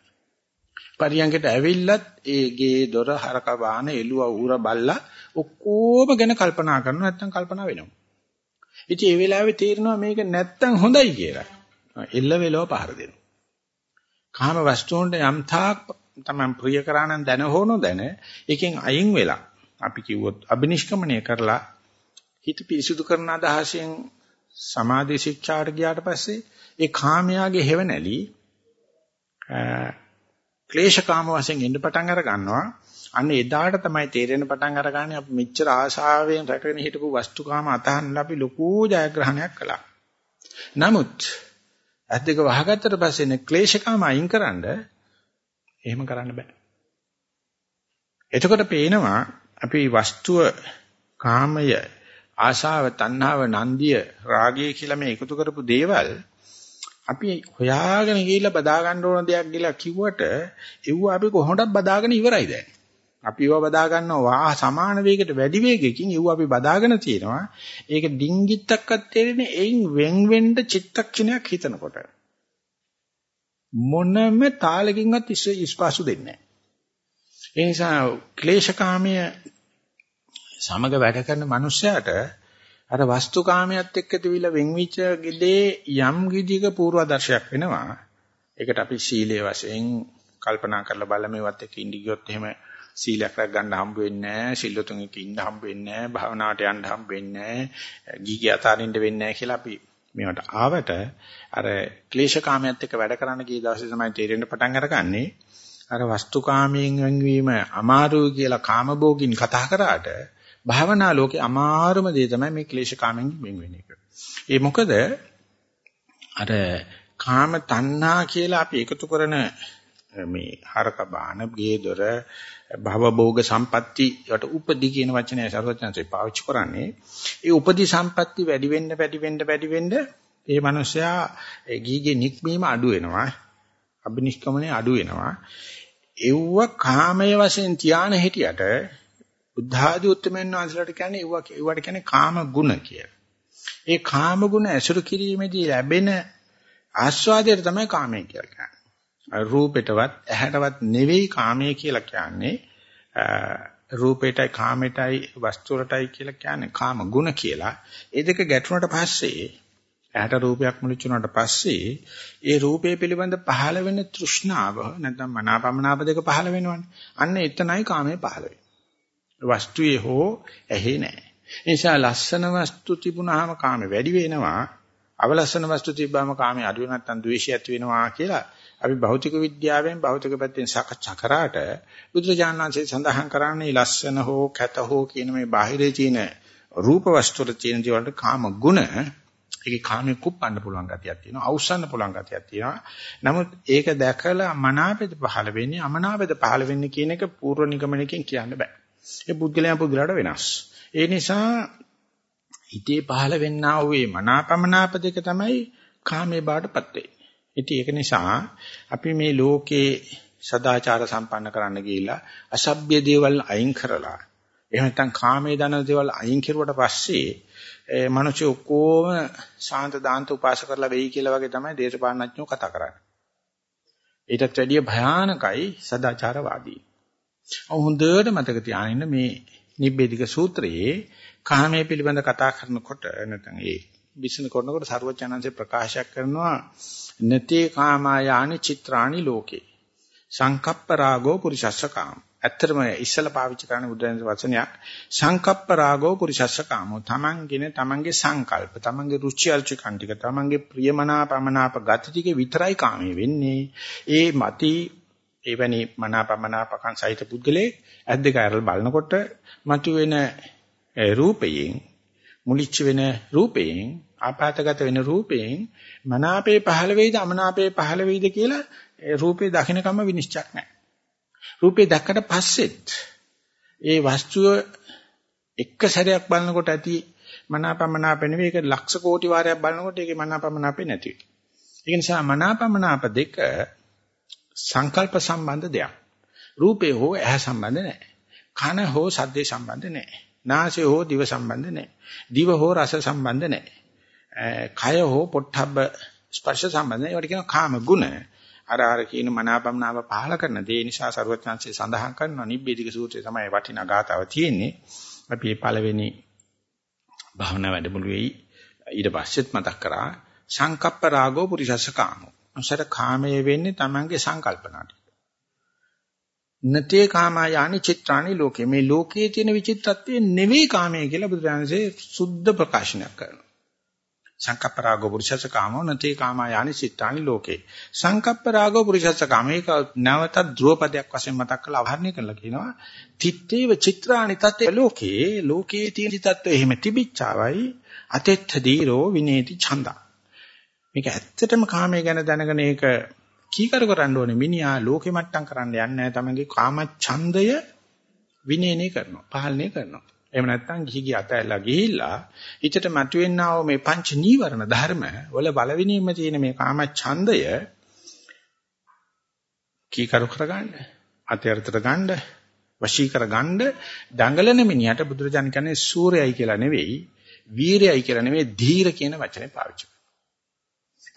පරියංගයට ඇවිල්ලත් ඒ ගේ දොර හරක වාහන එළුව ඌර බල්ලා ඔක්කොම ගැන කල්පනා කරනවා නැත්තම් කල්පනා වෙනවා. ඉතින් ඒ වෙලාවේ තේරෙනවා මේක නැත්තම් හොඳයි කියලා. එල්ල වෙලව පහර දෙනවා. කාම වස්තුන්ට යම් තාක් තමයි ප්‍රිය කරානම් දැන හොනො දැන එකෙන් අයින් වෙලා අපි කිව්වොත් අබිනිෂ්ක්‍මණය කරලා හිත පිරිසුදු කරන අදහසෙන් සමාධි ශික්ෂාට ගියාට පස්සේ ඒ කාමයාගේ හැවණැලි ක්ලේශකාම වශයෙන් එන්න පටන් අර ගන්නවා. අන්න එදාට තමයි තේරෙන පටන් අරගන්නේ අපි මෙච්චර ආශාවෙන් රැකගෙන හිටපු වස්තුකාම අතහන්න අපි ලොකු ජයග්‍රහණයක් කළා. නමුත් ඇස් දෙක වහගත්තට පස්සේ නේ ක්ලේශකාම අයින්කරනද එහෙම කරන්න බෑ. එතකොට පේනවා අපි වස්තුව කාමය ආශාව තණ්හාව නන්දිය රාගය කියලා මේ එකතු කරපු දේවල් අපි හොයාගෙන ගිහිල්ලා බදා ගන්න ඕන දෙයක් කියලා කිව්වට ඒව අපි කොහොමදත් බදාගෙන ඉවරයි දැන්. අපිව බදා ගන්නවා සමාන වේගයට වැඩි වේගයකින් ඒව අපි බදාගෙන තියෙනවා. ඒක ඩිංගිත්තක්වත් තේරෙන්නේ එයින් වෙන් වෙන්න චිත්තක්ෂණයක් හිතනකොට. මොනම තාලකින්වත් ඉස්පාසු දෙන්නේ නැහැ. ඒ නිසා ක්ලේශකාමයේ සමග වැඩ කරන මනුස්සයාට අර වස්තුකාමයට එක්ක තිබිලා වෙන්විච්ච gedේ යම් ගිදික පූර්වාදර්ශයක් වෙනවා. ඒකට අපි සීලයේ වශයෙන් කල්පනා කරලා බලමෙවත් එක්ක ඉඳි ගියොත් එහෙම සීලයක් රැක ගන්න හම්බ වෙන්නේ නැහැ, සිල්ලුතුන් එක්ක ඉන්න හම්බ වෙන්නේ නැහැ, භාවනාවට යන්න හම්බ වෙන්නේ නැහැ, ගීගී අතාරින්න වෙන්නේ නැහැ කියලා අපි මේවට ආවට අර ක්ලේශකාමයට එක්ක වැඩ කරන්න ගිය දවසේ තමයි තේරෙන්න පටන් අරගන්නේ. අර වස්තුකාමයෙන් වෙන්වීම අමාරුයි කියලා කාමභෝගින් කතා කරාට භාවනා ලෝකේ අමාරුම දේ තමයි මේ ක්ලේශකාමෙන් වෙන් වෙන එක. ඒ මොකද? අර කාම තණ්හා කියලා අපි එකතු කරන මේ හරක බාන ගේදොර භවභෝග සම්පatti යට උපදි කියන වචනය සර්වඥාන්සේ පාවිච්චි කරන්නේ. ඒ උපදි සම්පatti වැඩි වෙන්න වැඩි වෙන්න වැඩි වෙන්න ඒ මනුස්සයා ගීගේ නික්මීම අඩු වෙනවා. අබිනිෂ්ක්‍මණය අඩු වෙනවා. එව්ව කාමයේ වශයෙන් තියාන හිටියට බුද්ධාදී උත්තමයන් වහන්සේලාට කියන්නේ එව්ව ඒවට කියන්නේ කාම ගුණ කියලා. ඒ කාම ගුණ ඇසුරු කිරීමේදී ලැබෙන ආස්වාදයට තමයි කාමය කියලා කියන්නේ. රූපෙටවත් ඇහැටවත් නෙවෙයි කාමයේ කියලා කියන්නේ රූපෙටයි කාමෙටයි වස්තුවටයි කියලා කියන්නේ කාම ගුණ කියලා. ඒ දෙක ගැටුණට පස්සේ ඇහැට රූපයක් මුලිච්චුණාට පස්සේ ඒ රූපය පිළිබඳ පහළ වෙන තෘෂ්ණාව නැත්නම් මනාපමනාප දෙක පහළ වෙනවනේ. අන්න එතනයි කාමයේ පහළ වෙන්නේ. වස්තුවේ හෝ ඇහි නැහැ. ඒ නිසා ලස්සන වස්තු තිබුණාම කාමේ වැඩි වෙනවා. අවලස්සන වස්තු තිබ්බාම කාමේ අඩු වෙන නැත්නම් ද්වේෂය ඇති වෙනවා කියලා අපි භෞතික විද්‍යාවෙන් භෞතික පැත්තෙන් සාකච්ඡා කරාට බුදුරජාණන් වහන්සේ සඳහන් කරන්නේ ලස්සන හෝ කැත හෝ කියන මේ බාහිරේ තියෙන රූප වස්තුවල තියෙන දේවල්ට කාම ගුණ ඒකේ කාමයේ කුප්පන්න පුළුවන් ගතියක් තියෙනවා අවසන්න පුළුවන් ගතියක් තියෙනවා නමුත් ඒක දැකලා මනාපෙද පහළ වෙන්නේ අමනාපෙද පහළ වෙන්නේ කියන එක පූර්ව නිගමනයකින් කියන්න බෑ ඒ පුද්ගලයා පුද්ගලයාට වෙනස් ඒ නිසා හිතේ පහළ වෙන්නා වූ මේ මනාපමනාප දෙක තමයි කාමයේ බාටපත් වෙන්නේ ඉතින් ඒක නිසා අපි මේ ලෝකේ සදාචාර සම්පන්න කරන්න ගිහිල්ලා අසභ්‍ය දේවල් අයින් කරලා එහෙම නැත්නම් කාමයේ දන දේවල් අයින් කෙරුවට පස්සේ ඒ මිනිස්සු ඔක්කොම ශාන්ත දාන්ත උපාස කරලා වෙයි කියලා වගේ තමයි දේශපාලනඥයෝ කතා කරන්නේ. ඊටත් වැඩිය භයානකයි සදාචාරවාදී. හොඳට මතක තියාගන්න මේ නිබ්බේධික සූත්‍රයේ කාමයේ පිළිබඳ කතා කරනකොට නැත්නම් ඒ විශ්න කරනකොට ਸਰවඥාන්සේ ප්‍රකාශයක් කරනවා නතේ කාමායානි චිත්‍රාණි ලෝකේ සංකප්ප රාගෝ පුරිසස්ස කාම ඇත්තටම ඉස්සලා පාවිච්චි කරන බුදුරජාණන් වචනයක් සංකප්ප රාගෝ පුරිසස්ස කාමෝ තමන්ගෙන තමන්ගේ සංකල්ප තමන්ගේ රුචි අරුචිකන් ටික තමන්ගේ ප්‍රියමනාපමනාප ගති ටික විතරයි කාමයේ වෙන්නේ. ඒ මති එවැනි මනාපමනාපකන් සහිත පුද්ගලයේ ඇද්දක අරල් බලනකොට මතුවෙන රූපයෙන් මුලිච්ච වෙන රූපයෙන් ආපాతගත වෙන රූපයෙන් මනාපේ පහළ වෙයිද අමනාපේ පහළ වෙයිද කියලා රූපේ දකින්නකම විනිශ්චයක් නැහැ. රූපේ දැක්කට පස්සෙත් ඒ වස්තුව එක සැරයක් බලනකොට ඇති මනාපමනාප නෙවෙයි ඒක ලක්ෂ කෝටි වාරයක් බලනකොට ඒකේ මනාපමනාපේ නැති වෙයි. ඒ නිසා මනාපමනාප දෙක සංකල්ප සම්බන්ධ දෙයක්. රූපේ හෝ ඇහැ සම්බන්ධ නැහැ. කන හෝ සද්දේ සම්බන්ධ නැහැ. නාසය හෝ දිව සම්බන්ධ නැහැ. දිව හෝ රස සම්බන්ධ නැහැ. කය හෝ පොට්ටබ්බ ස්පර්ශ සම්බන්ධ නැහැ. ඒවට කියනවා කාම ගුණ. අර අර කියන මනාපම්නාව පහල කරන දේ නිසා ਸਰවඥාන්සේ සඳහන් කරනවා නිබ්බේධික සූත්‍රයේ තමයි වටිනා ගාතාව තියෙන්නේ. අපි මේ පළවෙනි භාවනා වැඩමුළුවේ ඊට පස්සෙත් මතක් කරා සංකප්ප රාගෝ පුරිසස්ස කාමෝ. අසර කාමයේ වෙන්නේ Tamange සංකල්පනාට. නතේ කාමයානි චිත්‍රානි ලෝකේ මේ ලෝකයේ තියෙන විචිත්‍රත්වය නෙවෙයි කාමය කියලා බුදුරජාණන්සේ සුද්ධ ප්‍රකාශනයක් කරනවා. සංකප්ප රාගෝ පුරුෂස්ස කාමෝ නතේ කාමයානි චිත්‍රානි ලෝකේ. සංකප්ප රාගෝ පුරුෂස්ස කාම මේක නැවත ධ්‍රුවපදයක් වශයෙන් මතක් කරලා අවහරණය කරලා කියනවා. තිත්තේව චිත්‍රානි තත්තේ ලෝකේ ලෝකයේ තියෙන තත්ත්වය එහෙම තිබිච්චාවයි අතෙත්ථ දීරෝ විනේති ඡන්දා. මේක ඇත්තටම කාමයේ ගැන දැනගෙන ඒක කීකරු කරන්න ඕනේ. මිනිහා ලෝකෙ මට්ටම් කරන්න යන්නේ නැහැ. තමන්ගේ කාම ඡන්දය විනේනය කරනවා පහල්නේ කරනවා. එහෙම නැත්නම් ගිහි ගිය අතැල්ලා ගිහිල්ලා හිතට මතුවෙනා වූ මේ පංච නීවරණ ධර්ම වල බලවිනීම තියෙන මේ කාම ඡන්දය කීකරු කරගන්න අතයර්ථට ගන්න වශී කරගන්න දඟලන මිනිහට බුදුරජාණන් කියන්නේ සූර්යයි කියලා නෙවෙයි, වීරයයි කියලා නෙවෙයි, ධීර කියන වචනේ පාවිච්චි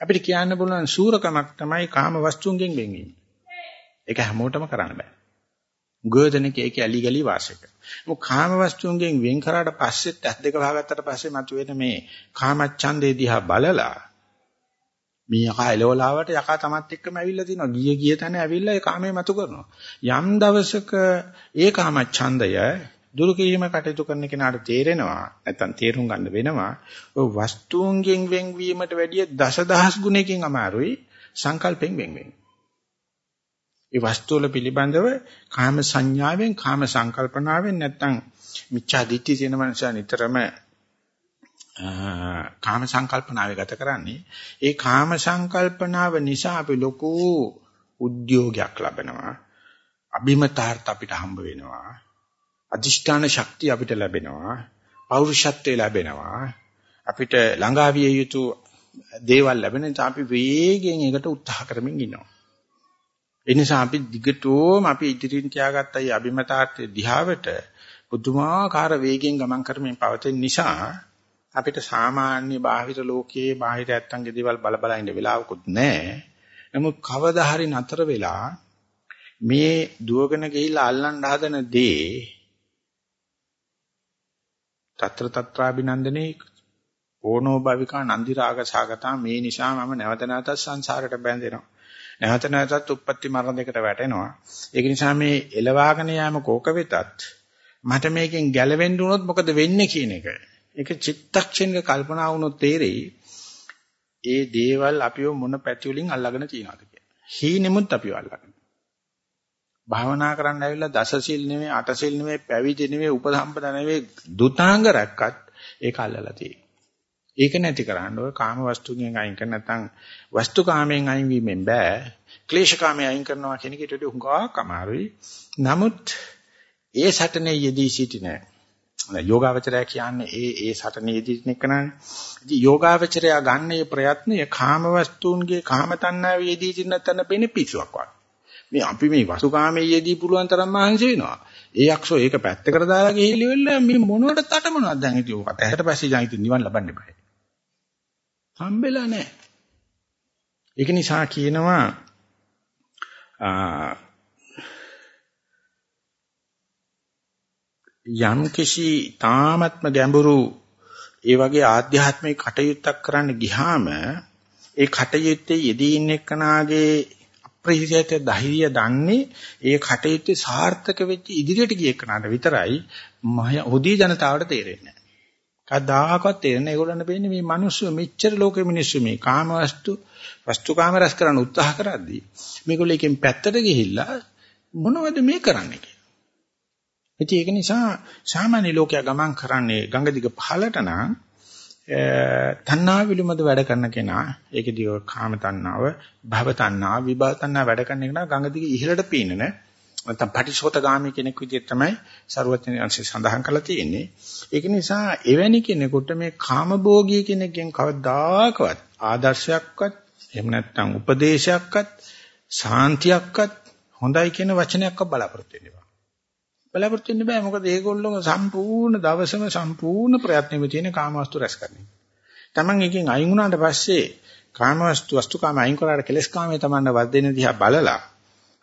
අපිට කියන්න පුළුවන් සූරකමක් තමයි කාම වස්තුන්ගෙන් වෙන්නේ. ඒක හැමෝටම කරන්න බෑ. ගොඩනෙක ඒක ඇලි ගලි වාසය කරනවා. මොක කාම වස්තුන්ගෙන් වෙන් කරාට පස්සෙත් ඇස් දෙක වහගත්තට පස්සේ මතුවෙන මේ කාමච්ඡන්දේ දිහා බලලා මේ යකා එලවලාවට යකා තමත් එක්කම ඇවිල්ලා තිනවා. ගිය ගිය තැන ඇවිල්ලා ඒ කාමයේ මතු කරනවා. යම් දවසක ඒ කාමච්ඡන්දය දුරු කිරීම කටයුතු කරන කෙනාට තේරෙනවා නැත්නම් තේරුම් ගන්න වෙනවා ඔය වස්තුන්ගෙන් වෙන්වීමට වැඩිය දසදහස් ගුණයකින් අමාරුයි සංකල්පෙන් වෙන් වෙන්නේ. ඒ වස්තු වල පිළිබඳව කාම සංඥාවෙන් කාම සංකල්පනාවෙන් නැත්නම් මිච්ඡා දිට්ඨිය තියෙන මනුස්සයා නිතරම කාම සංකල්පනාවේ ගත කරන්නේ. ඒ කාම සංකල්පනාව නිසා අපි ලොකු උද්‍යෝගයක් ලබනවා. අභිමතාර්ථ අපිට හම්බ වෙනවා. අදිෂ්ඨාන ශක්තිය අපිට ලැබෙනවා පෞරුෂත්වය ලැබෙනවා අපිට ළඟාවිය යුතු දේවල් ලැබෙන නිසා අපි වේගෙන් ඒකට උත්සාහ කරමින් ඉන්නවා ඒ නිසා අපි දිගටම අපි ඉදිරියෙන් තියාගත්ත මේ අභිමතාර්ථයේ දිහාවට පුදුමාකාර වේගෙන් ගමන් කරමින් පවතින නිසා අපිට සාමාන්‍ය බාහිර ලෝකයේ බාහිර ඇත්තන්ගේ දේවල් බල බල ඉන්න වෙලාවකුත් නැහැ. නමුත් කවදා හරි නතර වෙලා මේ දුවගෙන ගිහිල්ලා අල්ලන්න හදන දේ తත්‍ර తත්‍රාබිනන්දනේ ඕනෝ භවිකා නන්දි රාග සාගතා මේ නිසා මම නැවත නැවතත් සංසාරයට බැඳෙනවා. නැවත නැවතත් උප්පත්ති මරණ දෙකට වැටෙනවා. ඒක නිසා මේ එලවාගෙන යෑම කෝක වෙතත් මට මේකෙන් ගැලවෙන්න උනොත් මොකද වෙන්නේ කියන එක. ඒක චිත්තක්ෂණයක කල්පනා වුණොත් තේරෙයි. ඒ දේවල් අපිව මොන පැති වලින් අල්ලගෙන තියනවාද කියලා. හීනෙමුත් අපිව අල්ලගෙන. භාවනා කරන්න ඇවිල්ලා දසසිල් නෙමෙයි අටසිල් නෙමෙයි පැවිදි නෙමෙයි උපසම්පදා නෙමෙයි දුතාංග රැක්කත් ඒක අල්ලලා තියෙනවා. ඒක නැති කරන්න ඔය කාම වස්තුකින් අයින් කර නැත්නම් වස්තු කාමයෙන් අයින් වීමෙන් බෑ. ක්ලේශ කාමයෙන් අයින් කරනවා කියන එකට වඩා හුඟක් අමාරුයි. නමුත් ඒ සටනේ යෙදී සිටින යෝගාවචරය කියන්නේ ඒ ඒ සටනේ යෙදී සිටින එකනනේ. ඉතින් යෝගාවචරය ගන්න මේ ප්‍රයත්නය කාම වස්තුන්ගේ කාම තණ්හාවේ යෙදී සිටින තැන පෙන්නේ පිස්සුවක් වගේ. මේ අපි මේ වසුකාමයේ යෙදී පුළුවන් තරම් මහන්සි වෙනවා. ඒ යක්ෂෝ ඒක පැත්තකට දාලා ගිහිල්ලා මේ මොනවට තටමනවද දැන් ඉතින් ඔක ඇහැට පස්සේ දැන් ඉතින් නිවන් ලබන්න බෑ. හම්බෙලා නැහැ. ඒක නිසා කියනවා යම් කිසි තාමත්ම ගැඹුරු ඒ වගේ ආධ්‍යාත්මික කටයුත්තක් කරන්න ගියාම ඒ කටයුත්තේ යෙදී ඉන්න එක්කනාගේ අප්‍රහිතයට ධෛර්යය දන්නේ ඒ කටයුත්තේ සාර්ථක වෙච්ච ඉදිරියට ගිය එක්කනට විතරයි මහ හොදී ජනතාවට තේරෙන්නේ කවදාකවත් තේරෙන්නේ ඒගොල්ලන්ට වෙන්නේ මේ මිනිස්සු මෙච්චර ලෝකෙ මිනිස්සු මේ කාම වස්තු වස්තු කාම රස කරන්න උත්සාහ කරද්දී මේගොල්ලෝ එකෙන් පැත්තට ගිහිල්ලා මොනවද මේ කරන්නේ කියලා. ඉතින් ඒක නිසා සාමාන්‍ය ලෝකයා ගමන් කරන්නේ ගංග දිග පහලට නම් තණ්හාව පිළිබඳ වැඩ කරන කෙනා ඒකදී කාම තණ්හාව භව තණ්හාව විභව තණ්හාව වැඩ කරන කෙනා ගංග දිග ඉහළට පීනන නැත්නම් පටිසෝතගාමී කෙනෙක් විදිහට තමයි ਸਰවඥ අංශය සඳහන් කරලා තියෙන්නේ. ඒක නිසා එවැනි කෙනෙකුට මේ කාමභෝගී කෙනෙක්ගෙන් කවදාකවත් ආදර්ශයක්වත් එහෙම නැත්නම් උපදේශයක්වත් සාන්තියක්වත් හොඳයි කියන වචනයක්වත් බලාපොරොත්තු වෙන්න බෑ. බලාපොරොත්තු වෙන්න බෑ මොකද ඒගොල්ලෝ සම්පූර්ණ දවසම සම්පූර්ණ ප්‍රයත්නෙම තියෙන කාමවස්තු රැස් කරන්නේ. Taman එකෙන් අයින් වුණාට පස්සේ කාමවස්තු වස්තුකාම අයින් කරාට කෙලස් කාමයේ Taman වර්ධින දිහා බලලා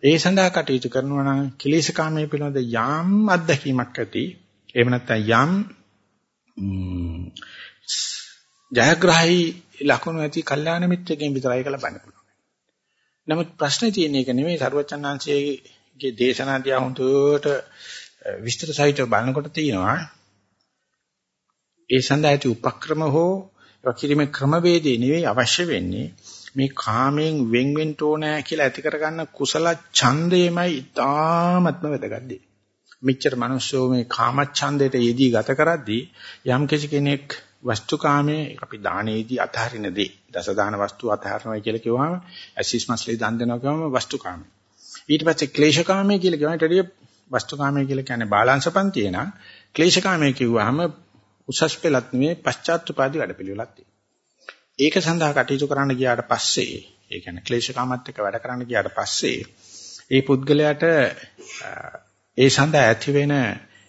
ඒ සඳහා කටයුතු කරනවා නම් කිලේශකාමයේ පිළිබඳ යම් අත්දැකීමක් ඇති එහෙම නැත්නම් යම් ජයග්‍රහී ලකුණු ඇති කල්යාණ මිත්‍රකෙන් විතරයි කියලා බලන්න පුළුවන්. නමුත් ප්‍රශ්නේ තියෙන එක නෙමෙයි සරුවචනාංශයේ දේශනා දිහා හොඳට විස්තර සහිතව බලනකොට තියෙනවා ඒ සඳහා ඇති උපක්‍රම හෝ වකිරීමේ ක්‍රමවේදේ නෙවෙයි අවශ්‍ය වෙන්නේ මේ කාමයෙන් වෙන් වෙන්න ඕනෑ කියලා ඇති කරගන්න කුසල ඡන්දයමයි ඉතාමත්ම වැදගත් දෙය. මෙච්චර මිනිස්සු මේ කාමච්ඡන්දයට යෙදී ගත කරද්දී යම් කෙනෙක් වස්තුකාමයේ අපි දානයේදී අතහරින දේ දස දාන වස්තු අතහරිනවා කියලා කිව්වම ඇසිස් මස්ලි දන් දෙනවා කියවම වස්තුකාමයේ. ඊට පස්සේ ක්ලේශකාමයේ කියලා කියවම ඊට වස්තුකාමයේ කියලා කියන්නේ බාලාංශ පන්තිය නා ක්ලේශකාමයේ කිව්වහම උසස් පෙළත් නෙමෙයි පශ්චාත්තුපාදී වැඩපිළිවෙලක් තියෙනවා. ඒක සඳහා කටයුතු කරන්න ගියාට පස්සේ ඒ කියන්නේ ක්ලේශ කාමත් එක්ක වැඩ කරන්න ගියාට පස්සේ ඒ පුද්ගලයාට ඒ සඳහා ඇති වෙන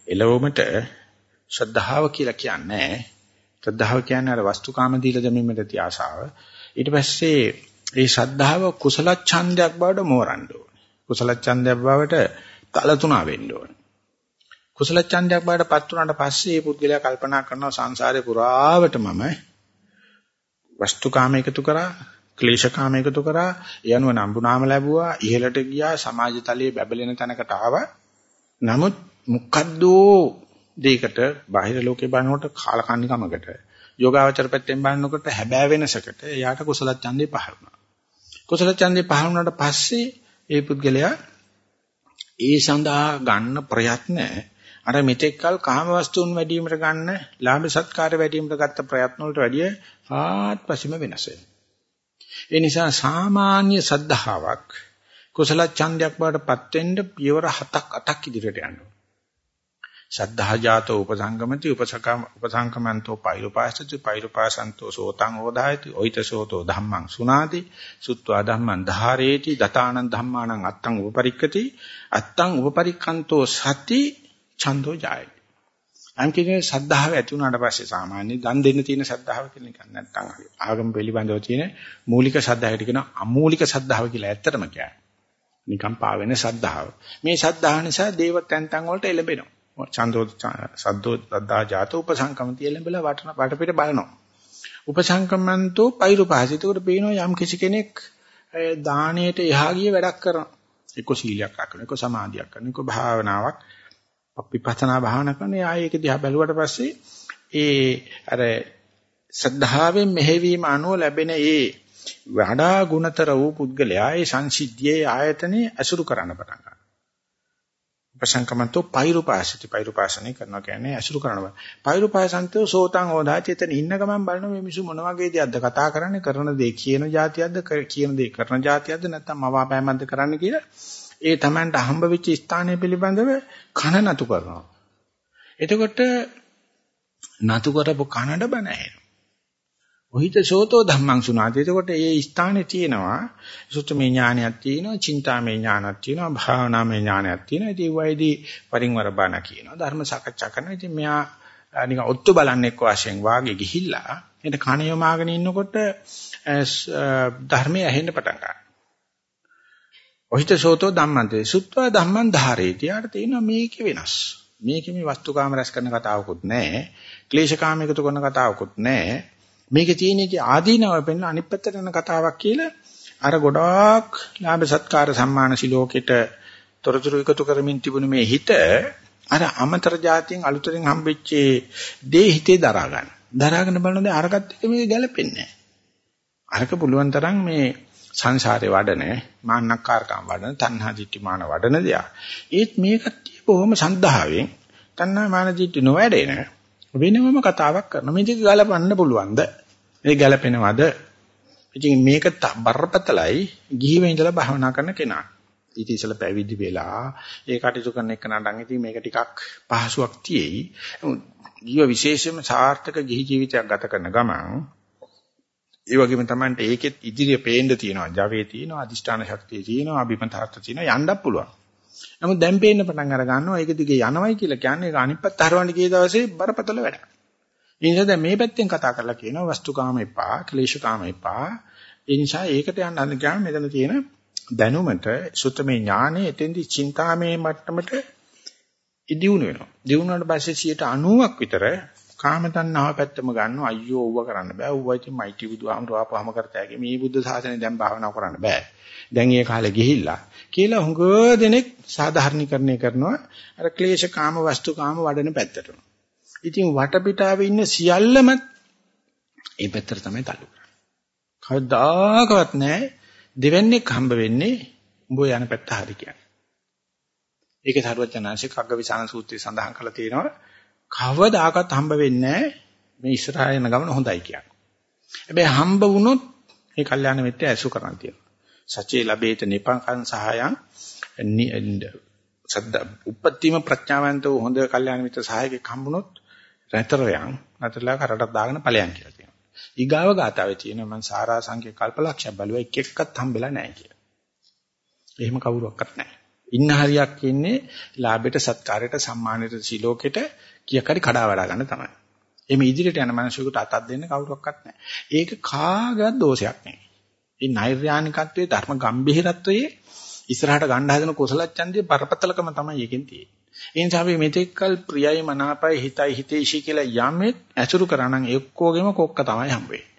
එළවමට ශ්‍රද්ධාව කියලා කියන්නේ ශ්‍රද්ධාව කියන්නේ අර වස්තුකාම දීලා දෙමීමට තිය ආශාව. ඊට පස්සේ ඒ ශ්‍රද්ධාව කුසල ඡන්දයක් බවට මෝරන්න ඕනේ. කුසල ඡන්දයක් බවට කලතුණා වෙන්න ඕනේ. කුසල ඡන්දයක් බවට පත් වුණාට පස්සේ මේ පුද්ගලයා කල්පනා කරනවා සංසාරේ පුරාවට මම වස්තුකාම එකතු කරා ක්ලේශකාම එකතු කරා ඒ අනුව නම්බුනාම ලැබුවා ඉහළට ගියා සමාජ තලයේ බැබලෙන තැනකට ආවා නමුත් මොකද්ද දෙයකට බාහිර ලෝකේ බලනකොට කාලකන්නිකමකට යෝගාවචර පැත්තෙන් බලනකොට හැබෑ වෙනසකට එයාට කුසල ඡන්දේ පහළ වුණා කුසල ඡන්දේ පහළ වුණාට පස්සේ ඒ පුද්ගලයා ඒ සඳහා ගන්න ප්‍රයත්න අර මෙතෙක්කල් කාම වස්තුන් වැඩි වීමට ගන්න ලාභ සත්කාර වැඩි වීමට ගත්ත ප්‍රයත්න වලට වැඩිය ආත්පසීම වෙනස වෙනවා ඒ නිසා සාමාන්‍ය සද්ධාාවක් කුසල ඡන්දයක් බවටපත් වෙන්න පියවර 7ක් 8ක් ඉදිරියට යනවා. සද්ධා ජාතෝ උපසංගමති උපසකම උපසංකමන්තෝ පෛරුපාසති පෛරුපාසන්තෝ සෝතං ඕදායති ඔයිතසෝතෝ ධම්මං සුනාති සුත්වා ධම්මං ධාරේති දතානං ධම්මානං අත්තං උපපරික්කති අත්තං උපපරික්කන්තෝ සති ඡන්தோ ජායති අම් කියන්නේ ශ්‍රද්ධාව ඇති වුණාට පස්සේ සාමාන්‍ය දන් දෙන්න තියෙන ශ්‍රද්ධාව කියලා නිකන් නැත්තම් ආගම පිළිබඳව තියෙන මූලික ශ්‍රද්ධාවට කියන අමූලික ශ්‍රද්ධාව කියලා ඇත්තටම කියන්නේ. නිකන් පාවෙන ශ්‍රද්ධාව. මේ ශ්‍රද්ධාව නිසා දේව තැන් තැන් වලට එළඹෙනවා. චන්දෝ සද්දෝ සද්දා ජාත උපසංකමති එළඹලා වටන වටපිට බලනවා. උපසංකමන්තෝ පෛරුපාසිතකට පේනවා යම් කිසි කෙනෙක් දාණයට එහා ගිය වැඩක් කරනවා. එක්ක සීලයක් රැකගෙන, එක්ක සමාධියක් කරන, එක්ක භාවනාවක් විපස්සනා භාවනා කරන ආයේ ඒක දිහා බැලුවට පස්සේ ඒ අර සද්ධාවෙන් මෙහෙවීම අනුව ලැබෙන ඒ වඩා ගුණතර වූ පුද්ගලයා ඒ සංසිද්ධියේ ආයතනේ අසුරු කරන්න පටන් ගන්නවා. උපසංකමන්තෝ පෛරුපාසිත පෛරුපාසනේ කරනවා කියන්නේ අසුරු කරනවා. පෛරුපාසන්තෝ සෝතං හෝදාති එතන ඉන්න ගමන් බලන මේ මිසු මොන වගේ දෙයක්ද කතා කරන්නේ කරන දේ කියන જાතියක්ද කියන දේ කරන જાතියක්ද නැත්නම් මවාපෑමක්ද කරන්න කියලා ඒ Tamanට හම්බ වෙච්ච ස්ථානය පිළිබඳව කන නතු කරනවා. එතකොට නතු කරපු කනඩ බණ ඇහෙනවා. ඔහිත සෝතෝ ධම්මං සුනාති. එතකොට ඒ ස්ථානේ තියෙනවා සුත්තමේ ඥානයක් තියෙනවා, චින්තාමේ ඥානයක් තියෙනවා, භාවනාමේ ඥානයක් තියෙනවා. ඉතින් වයිදී වරින් වර බණ කියනවා. ධර්ම සාකච්ඡා කරනවා. ඉතින් මෙයා නිකන් ඔත්තු බලන්නෙක් වශයෙන් වාගේ ගිහිල්ලා එතන කණ යොමාගෙන ඉන්නකොට ධර්මය ඇහෙන්න පටන් ගන්නවා. ඔහිත සෝතෝ ධම්මන්තේ සුත්වා ධම්මං ධාරේති. යාට තේිනවා මේකේ වෙනස්. මේකේ මේ වස්තුකාම රැස් කරන කතාවකුත් නැහැ. ක්ලේශකාම එකතු කරන කතාවකුත් නැහැ. මේකේ තියෙන ඉති ආදීනව පෙන්න අනිත් පැත්තට යන කතාවක් කියලා අර ගොඩාක් ලාභ සත්කාර සම්මාන සිලෝකෙට තොරතුරු එකතු කරමින් තිබුණ මේ හිත අර අමතර જાතියෙන් අලුතෙන් හම්බෙච්ච දේ හිතේ දරා ගන්න. දරාගෙන බලනකොට අරකට එක මේක ගැලපෙන්නේ නැහැ. අරක පුළුවන් තරම් මේ සංසාරේ වඩන මාන්නක්කාරකම් වඩන තණ්හා දිට්ඨි මාන වඩන දෙයක්. ඒත් මේ කට්ටිය බොහොම සන්දහාවෙන් තණ්හා මාන දිට්ඨි නොවැඩෙන වෙනමම කතාවක් කරනවා. මේක ගලපන්න පුළුවන්ද? මේ ගැලපෙනවද? ඉතින් මේක බරපතලයි ගිහිව ඉඳලා භාවනා කරන කෙනා. ඊට ඉස්සෙල්ලා පැවිදි වෙලා ඒ කටයුතු කරන එක නඩන් ඉතින් මේක ටිකක් පහසුවක් තියෙයි. ජීව විශේෂයෙන්ම සාර්ථක ගිහි ජීවිතයක් ගත කරන ගමන් ඒ වගේම Tamante ඒකෙත් ඉදිරිය පේන්න තියෙනවා. Javaේ තියෙනවා, අදිෂ්ඨාන ශක්තිය තියෙනවා, අභිමතාර්ථ තියෙනවා යන්නත් පුළුවන්. නමුත් දැන් පේන්න පටන් අර ගන්නවා ඒක දිගේ යනවයි කියලා කියන්නේ ඒක අනිත් පැත්ත හරවන්න ගිය දවසේ බරපතල වැඩක්. ඒ නිසා දැන් මේ පැත්තෙන් කතා කරලා කියනවා වස්තුකාම එපා, ක්ලේශකාම එපා. ඒ නිසා ඒකට යන්න අන්න ගියාම මෙතන තියෙන දැනුමට සුත්තමේ ඥානෙ එතෙන්දි චින්තාමේ මට්ටමට ඉදියුණු වෙනවා. දියුණුවාට පස්සේ 90ක් විතර කාම තණ්හාව පැත්තම ගන්නවා අයියෝ ඌව කරන්න බෑ ඌව ඉතින් මයිටි බුදුහාමුදුර ආපුවම කරතෑගේ මේ බුද්ධ ශාසනය දැන් භාවනා කරන්න බෑ දැන් ඒ කාලේ ගිහිල්ලා කියලා හුඟ දෙනෙක් සාධාරණීකරණය කරනවා. අර ක්ලේශ කාම වස්තු කාම වඩන පැත්තට. ඉතින් වටපිටාවේ ඉන්න සියල්ලම ඒ පැත්තට තමයි තල්ලු කරන්නේ. කවදාකවත් නැහැ දෙවන්නේක් හම්බ වෙන්නේ උඹ යන පැත්ත හරි කියන්නේ. ඒකේ සරුවචනාංශික අග්ගවිසාන සූත්‍රයේ සඳහන් කරලා තියෙනවා. කවදාකවත් හම්බ වෙන්නේ මේ ඉස්සරහා යන ගමන හොඳයි කියන්නේ. හැබැයි හම්බ වුණොත් මේ කල්යාණ මිත්‍ය ඇසු කරන් තියෙනවා. සචේ ලැබේත නිපංකං සහායං සද්ද උපත්තිම ප්‍රඥාවන්තව හොඳ කල්යාණ මිත්‍ය සහායකෙක් හම්බුනොත් රැතරයන් නැතරලා කරටක් දාගෙන ඵලයන් කියලා තියෙනවා. ඊගාව ගාතාවේ තියෙනවා මම සාරා සංඛ්‍ය කල්පලක්ෂය බලුවා එක එක්කත් හම්බෙලා නැහැ කියලා. එහෙම කවුරුවක්වත් නැහැ. ඉන්න හරියක් ඉන්නේ ලාභයට සත්කාරයට සම්මානයට සිලෝකෙට කීයක් හරි කඩා වඩා ගන්න තමයි. එimhe ඉදිරියට යන මිනිසෙකුට අතක් දෙන්න කවුරක්වත් නැහැ. ඒක කාගවත් දෝෂයක් නෙවෙයි. මේ නෛර්යානිකත්වයේ ධර්ම ගම්භීරත්වයේ ඉස්සරහට ගන්න හදන කුසල ඡන්දයේ බරපතලකම තමයි එකෙන් තියෙන්නේ. ඒ නිසා අපි මෙතෙක්කල් ප්‍රියයි මනාපයි හිතයි හිතේශී කියලා යමෙත් ඇසුරු කරා නම් එක්කෝගෙම කොක්ක තමයි හම්බ වෙන්නේ.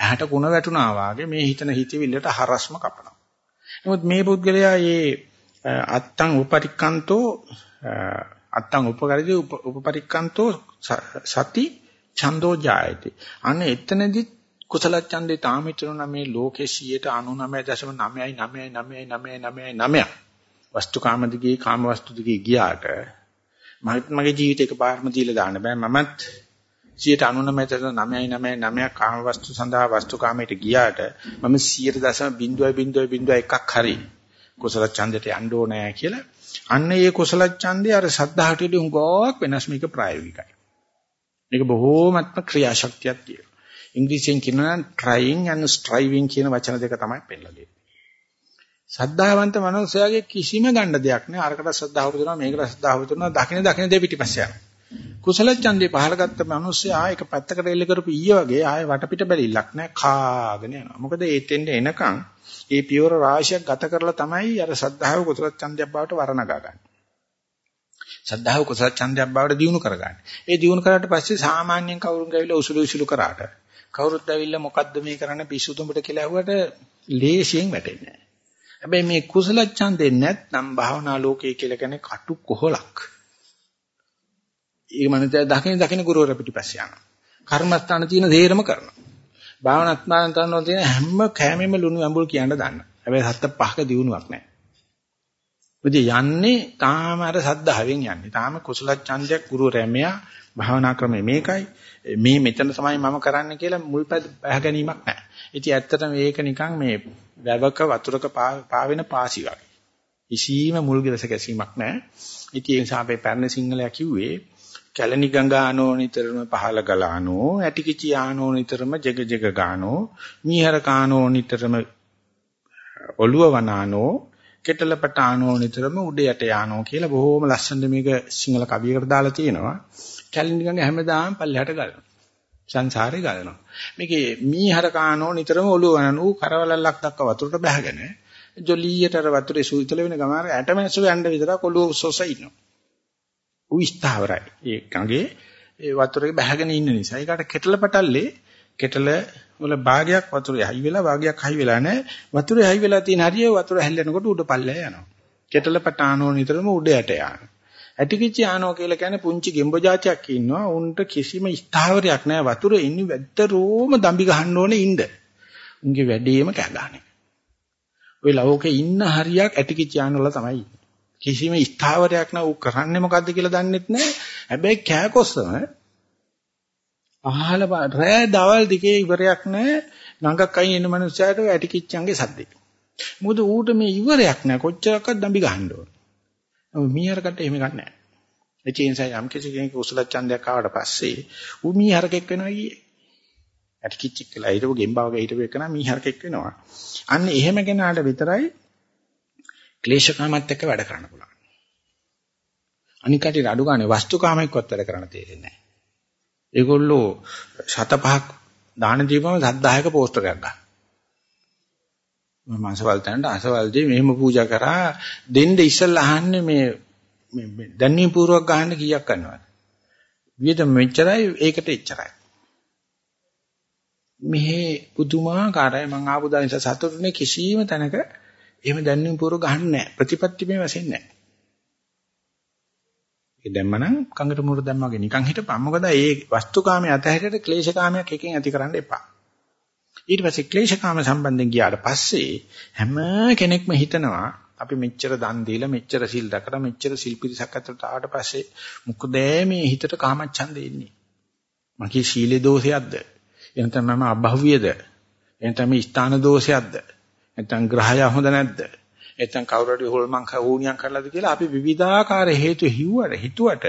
ඇහැට කුණ වැටුණා වාගේ මේ හිතන හිතවිල්ලට හරස්ම කපනවා. නමුත් මේ පුද්ගලයා මේ අත්තං උපරික්කන්තෝ අත්තං උපකරිදී උපපරික්කන්තෝ සති ඡන්தோ ජායති. අන්න එතනදි කුසල ඡන්දේ තාම හිටුණා මේ ලෝකේ 99.9999999 වස්තුකාම දිගේ කාම වස්තු දිගේ ගියාට මගේ ජීවිතේ එකපාරම දීලා දාන්න බෑ. මමත් 99.999 කාම වස්තු සඳහා වස්තුකාමයට ගියාට මම 100.001ක් හරි කුසල ඡන්දයට යන්න ඕනෑ කියලා. අන්න ඒ කුසල ඡන්දේ අර සද්ධාහට වඩා හුඟක් වෙනස් මේක ප්‍රායෝගිකයි. මේක බොහෝමත්ම ක්‍රියාශක්තියක් තියෙනවා. ඉංග්‍රීසියෙන් කියනවා trying and striving කියන වචන දෙක තමයි පෙන්නලා දෙන්නේ. සද්ධාවන්ත මනුස්සයාගේ කිසිම ගන්න දෙයක් නෑ. අරකට සද්ධාව පුදුනවා මේකට සද්ධාව පුදුනවා දකින දකින දේ පිටිපස්ස යනවා. කුසල ඡන්දේ පහල ගත්ත මනුස්සයා ඒක පැත්තකට එල්ල කරපු ඊය වගේ ආයෙ වටපිට බැලිල්ලක් නෑ කාගෙන යනවා. මොකද ඒතෙන්ද එනකන් ඒ පියවර රාශියක් ගත කරලා තමයි අර සද්ධාව කුසල ඡන්දයක් බවට වර්ණගා ගන්න. සද්ධාව කුසල ඡන්දයක් බවට දියුණු කරගන්න. ඒ දියුණු කරාට පස්සේ සාමාන්‍යයෙන් කවුරුන් ගවිලා උසුළු උසුළු කරාට කවුරුත් ඇවිල්ලා මොකද්ද මේ කරන්න පිස්සු තුඹට කියලා ඇහුවට ලේසියෙන් වැටෙන්නේ නැහැ. හැබැයි මේ කුසල ඡන්දේ නැත්නම් භාවනා ලෝකයේ කියලා කියන්නේ කටු කොහලක්. ඒ මනස දකින දකින ගුරුවර පිටිපස්ස යනවා. කර්මස්ථාන තියෙන දේරම කරනවා. භාවනාත්මාන කරනවා තියෙන හැම කෑමෙම ලුණු ඇඹුල් කියන්න දන්න. හැබැයි හත්ත පහක දිනුවක් නැහැ. මොකද යන්නේ තාම අර සද්ධාවෙන් යන්නේ. තාම කුසල ඡන්දයක් ගුරුවරයා මෙයා භාවනා ක්‍රමය මේකයි. මේ මෙතන තමයි මම කරන්න කියලා මුල් පැහ ගැනීමක් නැහැ. ඉතින් ඇත්තටම මේක නිකන් මේ වැවක වතුරක පාවෙන පාසි වගේ. කිසිම මුල් ගලස ගැසීමක් නැහැ. ඉතින් ඒ නිසා අපේ පැරණි සිංහලයා කිව්වේ කැලණි ගංගානෝ නිතරම පහල ගලානෝ ඇටිකිචි ආනෝ නිතරම ජග ජග ගානෝ මීහර කානෝ නිතරම ඔළුව වනානෝ කෙටලපටානෝ නිතරම උඩ යට යානෝ කියලා බොහොම ලස්සනට මේක සිංහල කවියකට දාලා තියෙනවා. කැලණි ගඟ හැමදාම පල්ලෙහාට ගලනවා. සංසාරේ ගලනවා. මේකේ මීහර කානෝ නිතරම ඔළුව වනන ඌ කරවලල්ලක් දක්වා වතුරට බහගෙන ජොලියටර වතුරේ සුවිතල වෙන ගමාර ඇටමැස්සු යන්න විතරක් ඔළුව සොස ඉන්නවා. ඌ ස්ථාවරයි. ඒ ගඟේ ඒ වතුරේ බහගෙන ඉන්න නිසා. ඒකට කෙටල පටල්ලේ කෙටල වල භාගයක් වතුරේ හයි වෙලා භාගයක් හයි වෙලා නැහැ. වතුරේ හයි වෙලා තියෙන හරිය වතුර හැල්ලෙනකොට උඩ පල්ලය යනවා. කෙටල පටානෝ නිතරම උඩ යට යනවා. ඇටිකිච්ච ආනෝ කියලා කියන්නේ පුංචි ගෙම්බෝ જાතියක් ඉන්නවා. උන්ට කිසිම ස්ථාවරයක් නැහැ. වතුර ඉන්නේ වැද්දරෝම දම්බි ගහන්න ඕනේ ඉන්න. උන්ගේ වැඩේම කැගානේ. ওই ලෝකේ ඉන්න හරියක් ඇටිකිච්ච ආනෝල තමයි. කිසිම ස්ථාවරයක් නැව උ කරන්නේ මොකද්ද කියලා දන්නෙත් නැහැ. හැබැයි කෑකොස්සම අහල රෑ දවල් දිගේ ඉවරයක් නැහැ. නඟක් අයින් එන මනුස්සයාට ඇටිකිච්චන්ගේ සද්දේ. මොකද ඌට මේ ඉවරයක් නැහැ. කොච්චරක්වත් දම්බි ගහන්න ඕනේ. මීහරකට එහෙම ගන්න නැහැ. ඒ නිසා යම් කිසි කෙනෙක් කුසල ඡන්දයක් ආවට පස්සේ ඌ මීහරකෙක් වෙනවා ගියේ. ඇට කිච්චික් කියලා හිටපු ගෙම්බා වගේ හිටපු එකන මීහරකෙක් වෙනවා. අන්න එහෙම කෙනාට විතරයි ක්ලේශකාමත් එක්ක වැඩ කරන්න පුළුවන්. අනික කටි අඩු ගන්න වස්තුකාමයක්වත් වැඩ කරන්න තේරෙන්නේ නැහැ. ඒගොල්ලෝ શත පහක් දාන දීපම 1000ක පෝස්ටරයක් ගන්න. මම අසවල් තැනට අසවල්දී මෙහෙම පූජා කරා දෙන්න ඉස්සෙල්ලා අහන්නේ මේ මේ දැන්නීම් පූර්වක ගහන්න කීයක් ගන්නවද? වියදම මෙච්චරයි ඒකට එච්චරයි. මෙහි පුදුමාකාරයි මං ආපු දා නිසා සතුටුනේ කිසිම තැනක එහෙම දැන්නීම් පූර්වක ගහන්නේ නැහැ. ප්‍රතිපත්ති මේ වශයෙන් නැහැ. ඒ දැම්මනම් කංගට මුර දැම්මා වගේ නිකන් හිටපන්. මොකද ඒ වස්තුකාමයේ අතහැරියට ක්ලේශකාමයක් එකෙන් ඇති කරන්න එපා. ඊට පස්සේ ක්ලේශකාම සම්බන්ධයෙන් ගියාට පස්සේ හැම කෙනෙක්ම හිතනවා අපි මෙච්චර දන් දීලා මෙච්චර සිල් දකලා මෙච්චර සිල් පිරිසක් අතරට ආවට පස්සේ මොකද මේ හිතට කාමච්ඡන්දේ ඉන්නේ මගේ සීලේ දෝෂයක්ද? එනතම මම අභව්‍යද? එනතම ස්ථාන දෝෂයක්ද? නැත්නම් ග්‍රහය හොඳ නැද්ද? නැත්නම් කවුරු හරි හොල්මන් කවුණියම් කරලාද කියලා අපි විවිධාකාර හේතු හිව්වට හිතුවට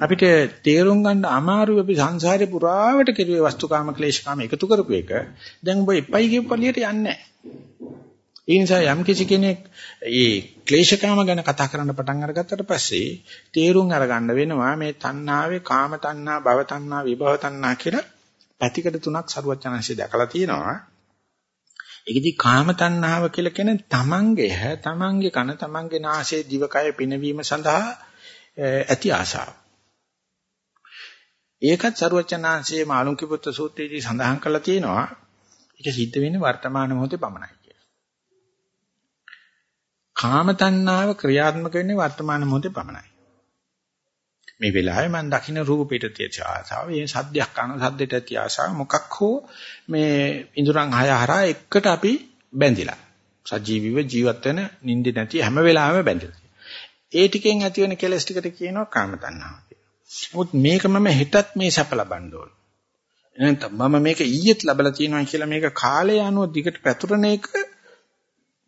අපිට තේරුම් ගන්න අමාරුයි අපි සංසාරේ පුරාවට කෙරුවේ වස්තුකාම ක්ලේශකාම එකතු කරපු එක. දැන් ඔබ එපයි කියපු පළියට යන්නේ නැහැ. ඒ නිසා යම් කිසි කෙනෙක් මේ ක්ලේශකාම ගැන කතා කරන්න පටන් අරගත්තට පස්සේ තේරුම් අරගන්න වෙනවා මේ තණ්හාවේ කාම තණ්හා, භව තණ්හා, විභව තණ්හා කියලා පැතිකඩ තුනක් සරුවචනංශය දැකලා තියෙනවා. ඒකෙදි කාම තණ්හාව කියලා කියන්නේ තමන්ගේ හැ, තමන්ගේ කන, තමන්ගේ නාසය, දිවකය පිනවීම සඳහා ඇති ආශාව. ඒකත් සරුවචනාංශයේ මාළුන්ගේ පුත්‍ර සූත්‍රයේදී සඳහන් කරලා තියෙනවා. ඒක සිද්ධ වෙන්නේ වර්තමාන මොහොතේ පමණයි කියලා. කාම තණ්හාව ක්‍රියාත්මක වෙන්නේ වර්තමාන මොහොතේ පමණයි. මේ වෙලාවේ මම දකින්න රූපෙට තියෙච්ච ආසාව, මේ සද්දයක් කරන සද්දෙට ඇති ආසාව මොකක් හෝ මේ ඉඳුරන් හය හරහා එකට අපි බැඳිලා. සජීවීව ජීවත් වෙන නිින්ද නැති හැම වෙලාවෙම බැඳිලා. ඒ ටිකෙන් ඇති වෙන කෙලස් ටිකට කියනවා කාම තණ්හාව කියලා. නමුත් මේක මම හෙටත් මේ සැප ලබන්න ඕන. එහෙනම් මම මේක ඊයේත් ලැබලා තියෙනවා කියලා මේක කාලය අනුව දිගට පැතුරන එක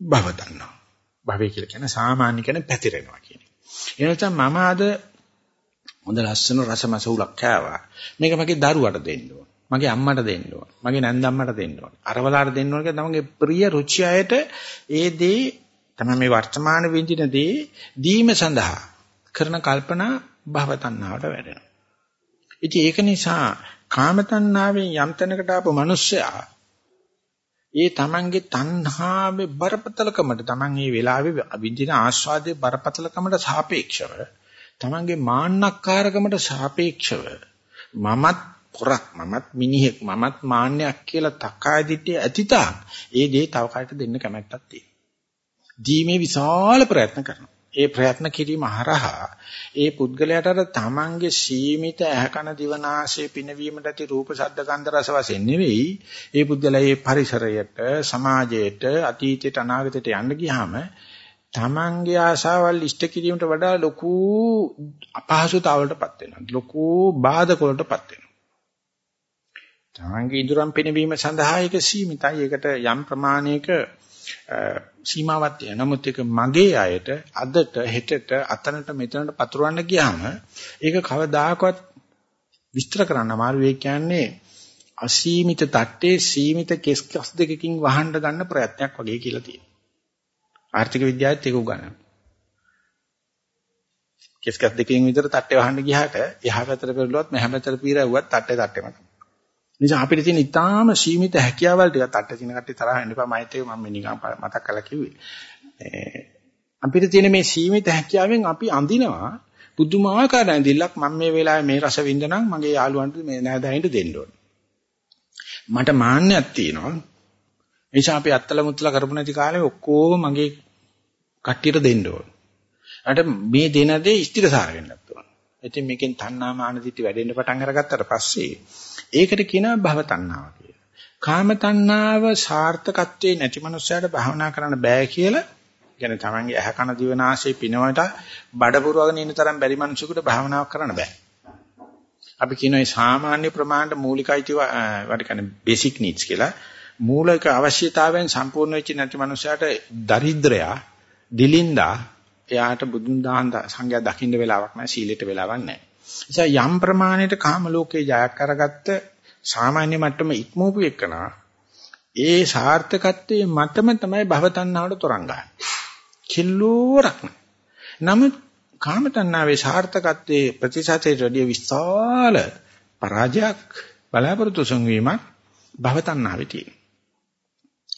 භව තණ්හාව. භවය කියලා කියන්නේ සාමාන්‍ය කෙනෙක් පැතිරෙනවා කියන එක. ඒ නිසා මම අද හොඳ ලස්සන රසමස උලක් කෑවා. මේක මගේ දරුවට දෙන්න ඕන. මගේ අම්මට දෙන්න ඕන. මගේ නැන්දම්මට දෙන්න ඕන. අරවලාට දෙන්න ඕන කියලා තමන්ගේ ප්‍රිය රුචියයට ඒ දේ තමයි මේ වර්තමාන විඳින දේ දීම සඳහා කරන කල්පනා භව තණ්හාවට වැඩෙනවා. ඉතින් ඒක නිසා කාම තණ්හාවෙන් යම් තැනකට ආපු මිනිස්සයා ඒ තමන්ගේ තණ්හාවේ බරපතලකමට තමන් මේ වෙලාවේ විඳින ආස්වාදයේ බරපතලකමට සාපේක්ෂව තමන්ගේ මාන්නක්කාරකමට සාපේක්ෂව මමත් පොරක් මමත් මිනිහෙක් මමත් මාන්නයක් කියලා තකාය දිත්තේ ඇතිතා ඒ දේ තව කාට දෙන්න කැමැත්තක් තියෙනවා. දීමේ විශාල ප්‍රයත්න කරනවා. ඒ ප්‍රයත්න කිරීම හරහා ඒ පුද්ගලයාට අර තමන්ගේ සීමිත ඇහකන දිවනාශය පිනවීමට ඇති රූප ශබ්ද ගන්ධ රස වශයෙන් නෙවෙයි ඒ පුද්ගලයා ඒ පරිසරයට සමාජයට අතීතයට අනාගතයට යන්න ගියාම තමන්ගේ ආශාවල් ඉෂ්ට කිරීමට වඩා ලොකු අපහසුතාවලටපත් වෙනවා. ලොකු බාධකවලටපත් වෙනවා. තමන්ගේ ඉදurang පිනවීම සඳහා ඒක සීමිතයි. ඒකට යම් ප්‍රමාණයක සීමාවක් තියෙනවා. නමුත් ඒක මගේ අයට අදට හෙටට අතනට මෙතනට පතුරවන්න ගියාම ඒක කවදාකවත් විස්තර කරන්න අමාරු වෙයි කියන්නේ අසීමිත තට්ටේ සීමිත කෙස් කස් දෙකකින් වහන්න ගන්න ප්‍රයත්නයක් වගේ කියලා තියෙනවා. ආර්ථික විද්‍යාවෙත් ඒක උගන්වනවා. කෙස්කස් දෙකකින් විතර තට්ටේ වහන්න ගියාට එහා පැත්තට පෙරළුවත් මෙහා පැත්තට පීරවුවත් තට්ටේ තට්ටේම තමයි. නිසා අපිට තියෙන ඊටාම සීමිත හැකියාවල් ටික තට්ටේ තියෙන කට්ටිය තරහ වෙන්න එපා මයිත් එක මම නිකන් මතක් කරලා කිව්වේ. අපිට තියෙන මේ සීමිත හැකියාවෙන් අපි අඳිනවා පුදුමාකාර ඇඳිල්ලක් මම මේ වෙලාවේ මේ රස විඳනනම් මගේ යාළුවන්ට මේ නෑදෑයින්ට දෙන්න ඕන. මට මාන්නයක් තියෙනවා නිසා අපි අත්තල මුත්තල කරපු නැති කාලේ ඔක්කොම මගේ කට්ටියට දෙන්න ඕන. අට මේ දෙන දේ ස්ථිරසාර වෙන්නත් ඕන. ඉතින් මේකෙන් තණ්හා මාන දිටි වැඩෙන්න පටන් අරගත්තට පස්සේ ඒකට කියනවා භව තණ්හාව කියලා. කාම තණ්හාව සාර්ථකත්වයේ නැති මනුස්සයට භාවනා කරන්න බෑ කියලා කියන්නේ තමන්ගේ ඇහ කන දිවනාශය පිනවට බඩ පුරවගෙන ඉන්න තරම් බැරි මිනිසෙකුට භාවනාවක් කරන්න බෑ. අපි කියනවා මේ සාමාන්‍ය ප්‍රමාණයට මූලිකයිති වැඩ කියන්නේ බේසික් නීඩ්ස් කියලා. මූලික අවශ්‍යතාවයන් සම්පූර්ණ වෙච්ච නැති මනුස්සයාට දරිද්‍රයා දිලින්දා එයාට බුදුන් දහන් සංඝයා දකින්න වෙලාවක් නැහැ සීලෙට වෙලාවක් නැහැ. නිසා යම් ප්‍රමාණයකට කාම ලෝකේ ජයක් කරගත්ත සාමාන්‍ය මට්ටම ඉක්මවපු එකනා ඒ සාර්ථකත්වයේ මතම තමයි භවතණ්හාවට තරංග ගන්න. කිල්ලෝරක් නමුත් කාම තණ්හාවේ සාර්ථකත්වයේ ප්‍රතිශතයට වැඩිය විශාල පරාජයක් බලාපොරොත්තු සංවීමක් භවතණ්හාවේ තියෙනවා.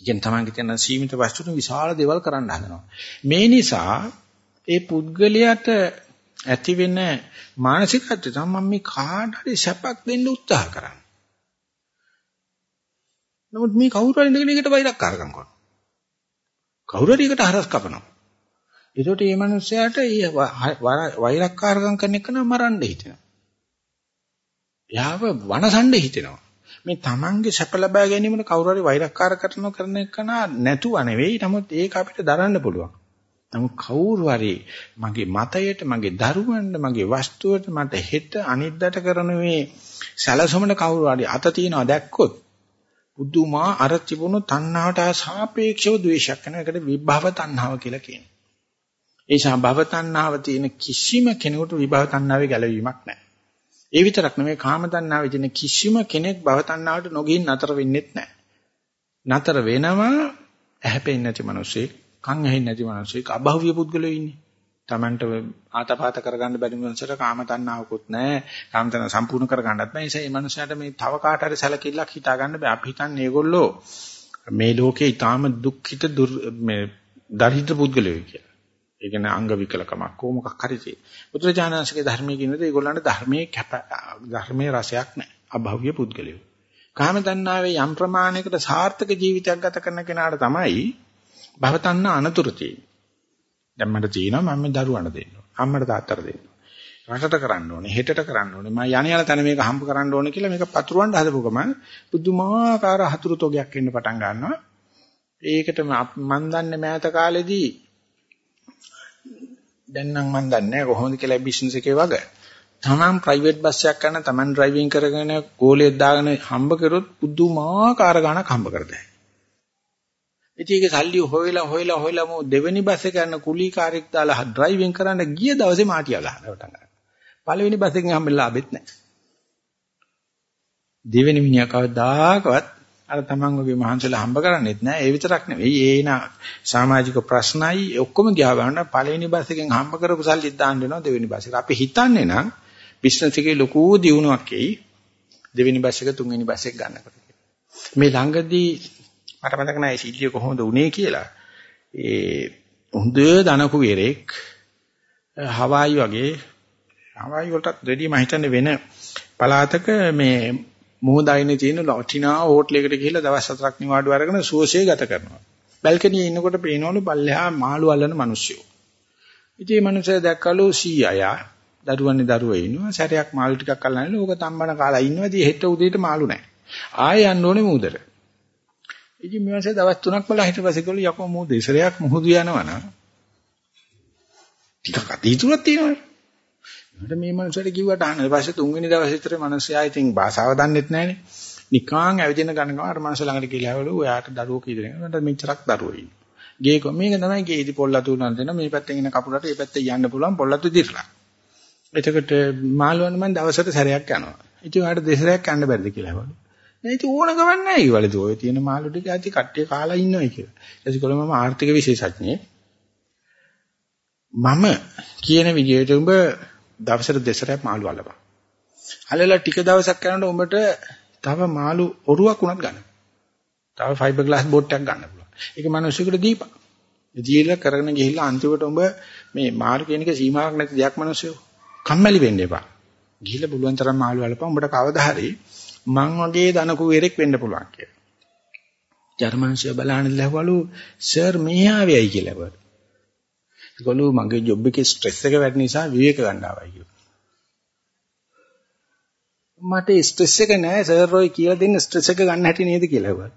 කියන තමන්ගේ තියෙන සීමිත වස්තුන විශාල දේවල් කරන්න හදනවා. මේ නිසා ඒ පුද්ගලයාට ඇති වෙන මානසිකත්වය තමයි මම මේ කාට හරි සැපක් දෙන්න උත්සාහ කරන්නේ. නමුත් මේ කවුරු හරි ඉඳගෙන එකට වෛරක්කාරකම් කරනවා. කවුරු හරි එකට හරස් කපනවා. ඒකට මේ මිනිස්යාට වෛරක්කාරකම් කරන එක නම් මරන්න හිතෙනවා. යාව වනසන්න හිතෙනවා. මේ Tamange සැප ලබා ගැනීමට කවුරු හරි වෛරක්කාර කරන කරන එක නැතුව නෙවෙයි. නමුත් ඒක අපිට දරන්න පුළුවන්. නමුත් කවුරු හරි මගේ මතයට, මගේ දරුවන්ට, මගේ වස්තුවට මට හෙට අනිද්දාට කරන මේ සැලසුමට කවුරු හරි අත තියනවා දැක්කොත් බුදුමා අර තිබුණු තණ්හාවට සාපේක්ෂව ද්වේෂයක් කරන එකට විභව තණ්හාව කියලා කියනවා. ඒ නිසා භව තණ්හාව තියෙන කිසිම කෙනෙකුට විභව තණ්හාවේ ගැලවීමක් නැහැ. ඒ විතරක් නෙමෙයි කාම තණ්හාවේ තියෙන කිසිම කෙනෙක් භව තණ්හාවට නොගින් නතර වෙන්නෙත් නැහැ. නතර වෙනවා ඇහැපෙන්නේ නැති මිනිස්සෙක්, කන් ඇහෙන්නේ නැති මිනිස්සෙක්, අභෞවිය පුද්ගලයෝ ඉන්නේ. Tamanට ආතපාත කරගන්න බැරි මනසට කාම තණ්හාවකුත් නැහැ. කාම තණ්හාව සම්පූර්ණ කරගන්නත් බෑ. ඒ නිසා මේ මනුස්සයාට මේ තව කාට හරි සැලකිල්ලක් හිතා ගන්න බෑ. අපි හිතන්නේ මේගොල්ලෝ මේ ලෝකේ ඊටාම දුක්ඛිත මේ දරිද්‍ර පුද්ගලයෝ කියලා. ඒ කියන්නේ අංග විකලකමක් කො මොකක් හරි තියෙයි. බුදුරජාණන්සේගේ ධර්මයේ කියනද ඒගොල්ලන්ට ධර්මයේ කැප ධර්මයේ රසයක් නැහැ. අභව්‍ය පුද්ගලයෝ. කාම තණ්හාවේ යම් ප්‍රමාණයකට සාර්ථක ජීවිතයක් ගත කරන කෙනාට තමයි භව තණ්හා අනතුරු තියෙන්නේ. දැන් මට තියෙනවා මම දරුවන්ට දෙන්න ඕන. අම්මට තාත්තට දෙන්න ඕන. රටට කරන්න ඕනේ, හෙටට කරන්න ඕනේ. මම යණ යන තැන මේක හම්බ කරන්න ඕනේ කියලා මේක පතුරවන්න හදපු ගමන් බුදුමාකාර හතුරු තෝගයක් එන්න පටන් ගන්නවා. ඒකට මම දන්නේ මෑත කාලෙදී දැන් නම් මම දන්නේ නැහැ කොහොමද කියලා බිස්නස් එකේ වගේ. තමන් ප්‍රයිවට් බස් එකක් ගන්න තමන් ඩ්‍රයිවිං කරගෙන ගෝලියක් දාගෙන හම්බ කරොත් පුදුමාකාර ගණක් හම්බ කරදයි. ඉතින් ඒක සල්ලි හොයලා හොයලා හොයලා මෝ දෙවෙනි බස් එක යන කුලී කාර්යයක් දාලා ඩ්‍රයිවිං කරන්න ගිය දවසේ මාටියා ගහලා පටන් ගන්නවා. පළවෙනි බස් එකෙන් හම්බෙලා ලාභෙත් නැහැ. දෙවෙනි මිනිහා කවදාකවත් අර තමන් වගේ මහන්සිලා හම්බ කරන්නේත් නැහැ. ඒ විතරක් නෙවෙයි. ඒන සමාජික ප්‍රශ්නයි ඔක්කොම ගියා ගන්න පළවෙනි බස් එකෙන් හම්බ කරපු සල්ලි දාන්න වෙනවා දෙවෙනි බස් එකට. අපි හිතන්නේ නම් බිස්නස් එකේ ලොකු දියුණුවක් එයි. දෙවෙනි බස් එක තුන්වෙනි බස් එක ගන්නකොට. මේ ළඟදී මට මතක නැහැ සිද්ධිය කොහොමද වුනේ කියලා. ඒ හොඳ දනකු වෙරෙක් හවායි වගේ හවායි වලටත් දෙඩි මම හිතන්නේ වෙන පළාතක මේ මොහොතයිනේ තියෙන ලොටිනා හෝටලයකට ගිහිල්ලා දවස් හතරක් නිවාඩු අරගෙන සුවසේ ගත කරනවා. බල්කනියේ ඉන්නකොට පේනවලු පල්ලෙහා මාළු අල්ලන මිනිස්සු. ඉතින් මේ මිනිස්සු දැක්කලු සීයා දරුවන්නේ දරුවෝ ඉන්නවා. සැරයක් මාළු ටිකක් අල්ලන්නේ ඕක තම්බන කාලා ඉන්නවා. ඉතින් හෙට උදේට මාළු නැහැ. ආයෙ යන්න ඕනේ මූදර. ඉතින් මේ දවස් තුනක් බලලා හිට පස්සේ ගොල්ලෝ යකෝ මූ දෙසරයක් මුහුදු යනවනම් ටිකක් අතීතුවක් තියෙනවනේ. මට මේ මනුස්සයට කිව්වට අහන්න. ඊපස්සේ තුන්වෙනි දවසේ විතර මනුස්සයා ඉතින් භාෂාව දන්නෙත් නැහනේ. නිකාං ඇවිදින ගණකම අර මනුස්ස ළඟට ගිහලා ඇවලු ඔයාට දරුවෝ කී දෙනෙක් මට මෙච්චරක් දරුවෝ ඉන්නේ. ගේ කො මේක තමයි ගේදි පොල්ලතු උනන් දෙන මේ පැත්තෙන් එන කපුලට මේ පැත්තේ යන්න පුළුවන් පොල්ලතු දිරලා. එතකොට මාළුවන් මම දවසට සැරයක් යනවා. ඉතින් ඔයාට දෙසරයක් යන්න බැරිද කියලා ඇහවලු. නෑ ඉතින් ඕන ගමන් නෑ ඊවලද ඔය තියෙන මාළු ටික ඇති කට්ටිය කාලා ඉන්නවයි කියලා. ඊට පස්සේ මම ආර්ථික විශේෂඥයෙක්. මම කියන විදිහට උඹ දවසට දෙසරයක් මාළු අල්ලපන්. අල්ලලා ටික දවසක් යනකොට උඹට තව මාළු ඔරුවක් උනත් ගන්න. තව ෆයිබර් ග්ලාස් බෝට් එකක් ගන්න පුළුවන්. ඒක මිනිස්සුන්ට දීපන්. දීලා කරගෙන ගිහිල්ලා අන්තිමට උඹ මේ මාළු කියන එක සීමාවක් නැති දෙයක් මිනිස්සු. කම්මැලි වෙන්න එපා. ගිහිල්ලා පුළුවන් තරම් මාළු අල්ලපන්. උඹට කවදා හරි මං වගේ දනකු වෙරෙක් වෙන්න පුළුවන් කියලා. ජර්මන්සිය බලහන් ලැබවලු සර් මේ ආවේයි කියලා බර. ඒගොල්ලෝ මගේ ජොබ් එකේ ස්ට්‍රෙස් එක වැඩි නිසා විවේක ගන්න ආවයි කිව්වා. මට ස්ට්‍රෙස් එක නෑ සර් රොයි කියලා දෙන්න ස්ට්‍රෙස් එක ගන්න හැටි නේද කියලා ඇහුවා.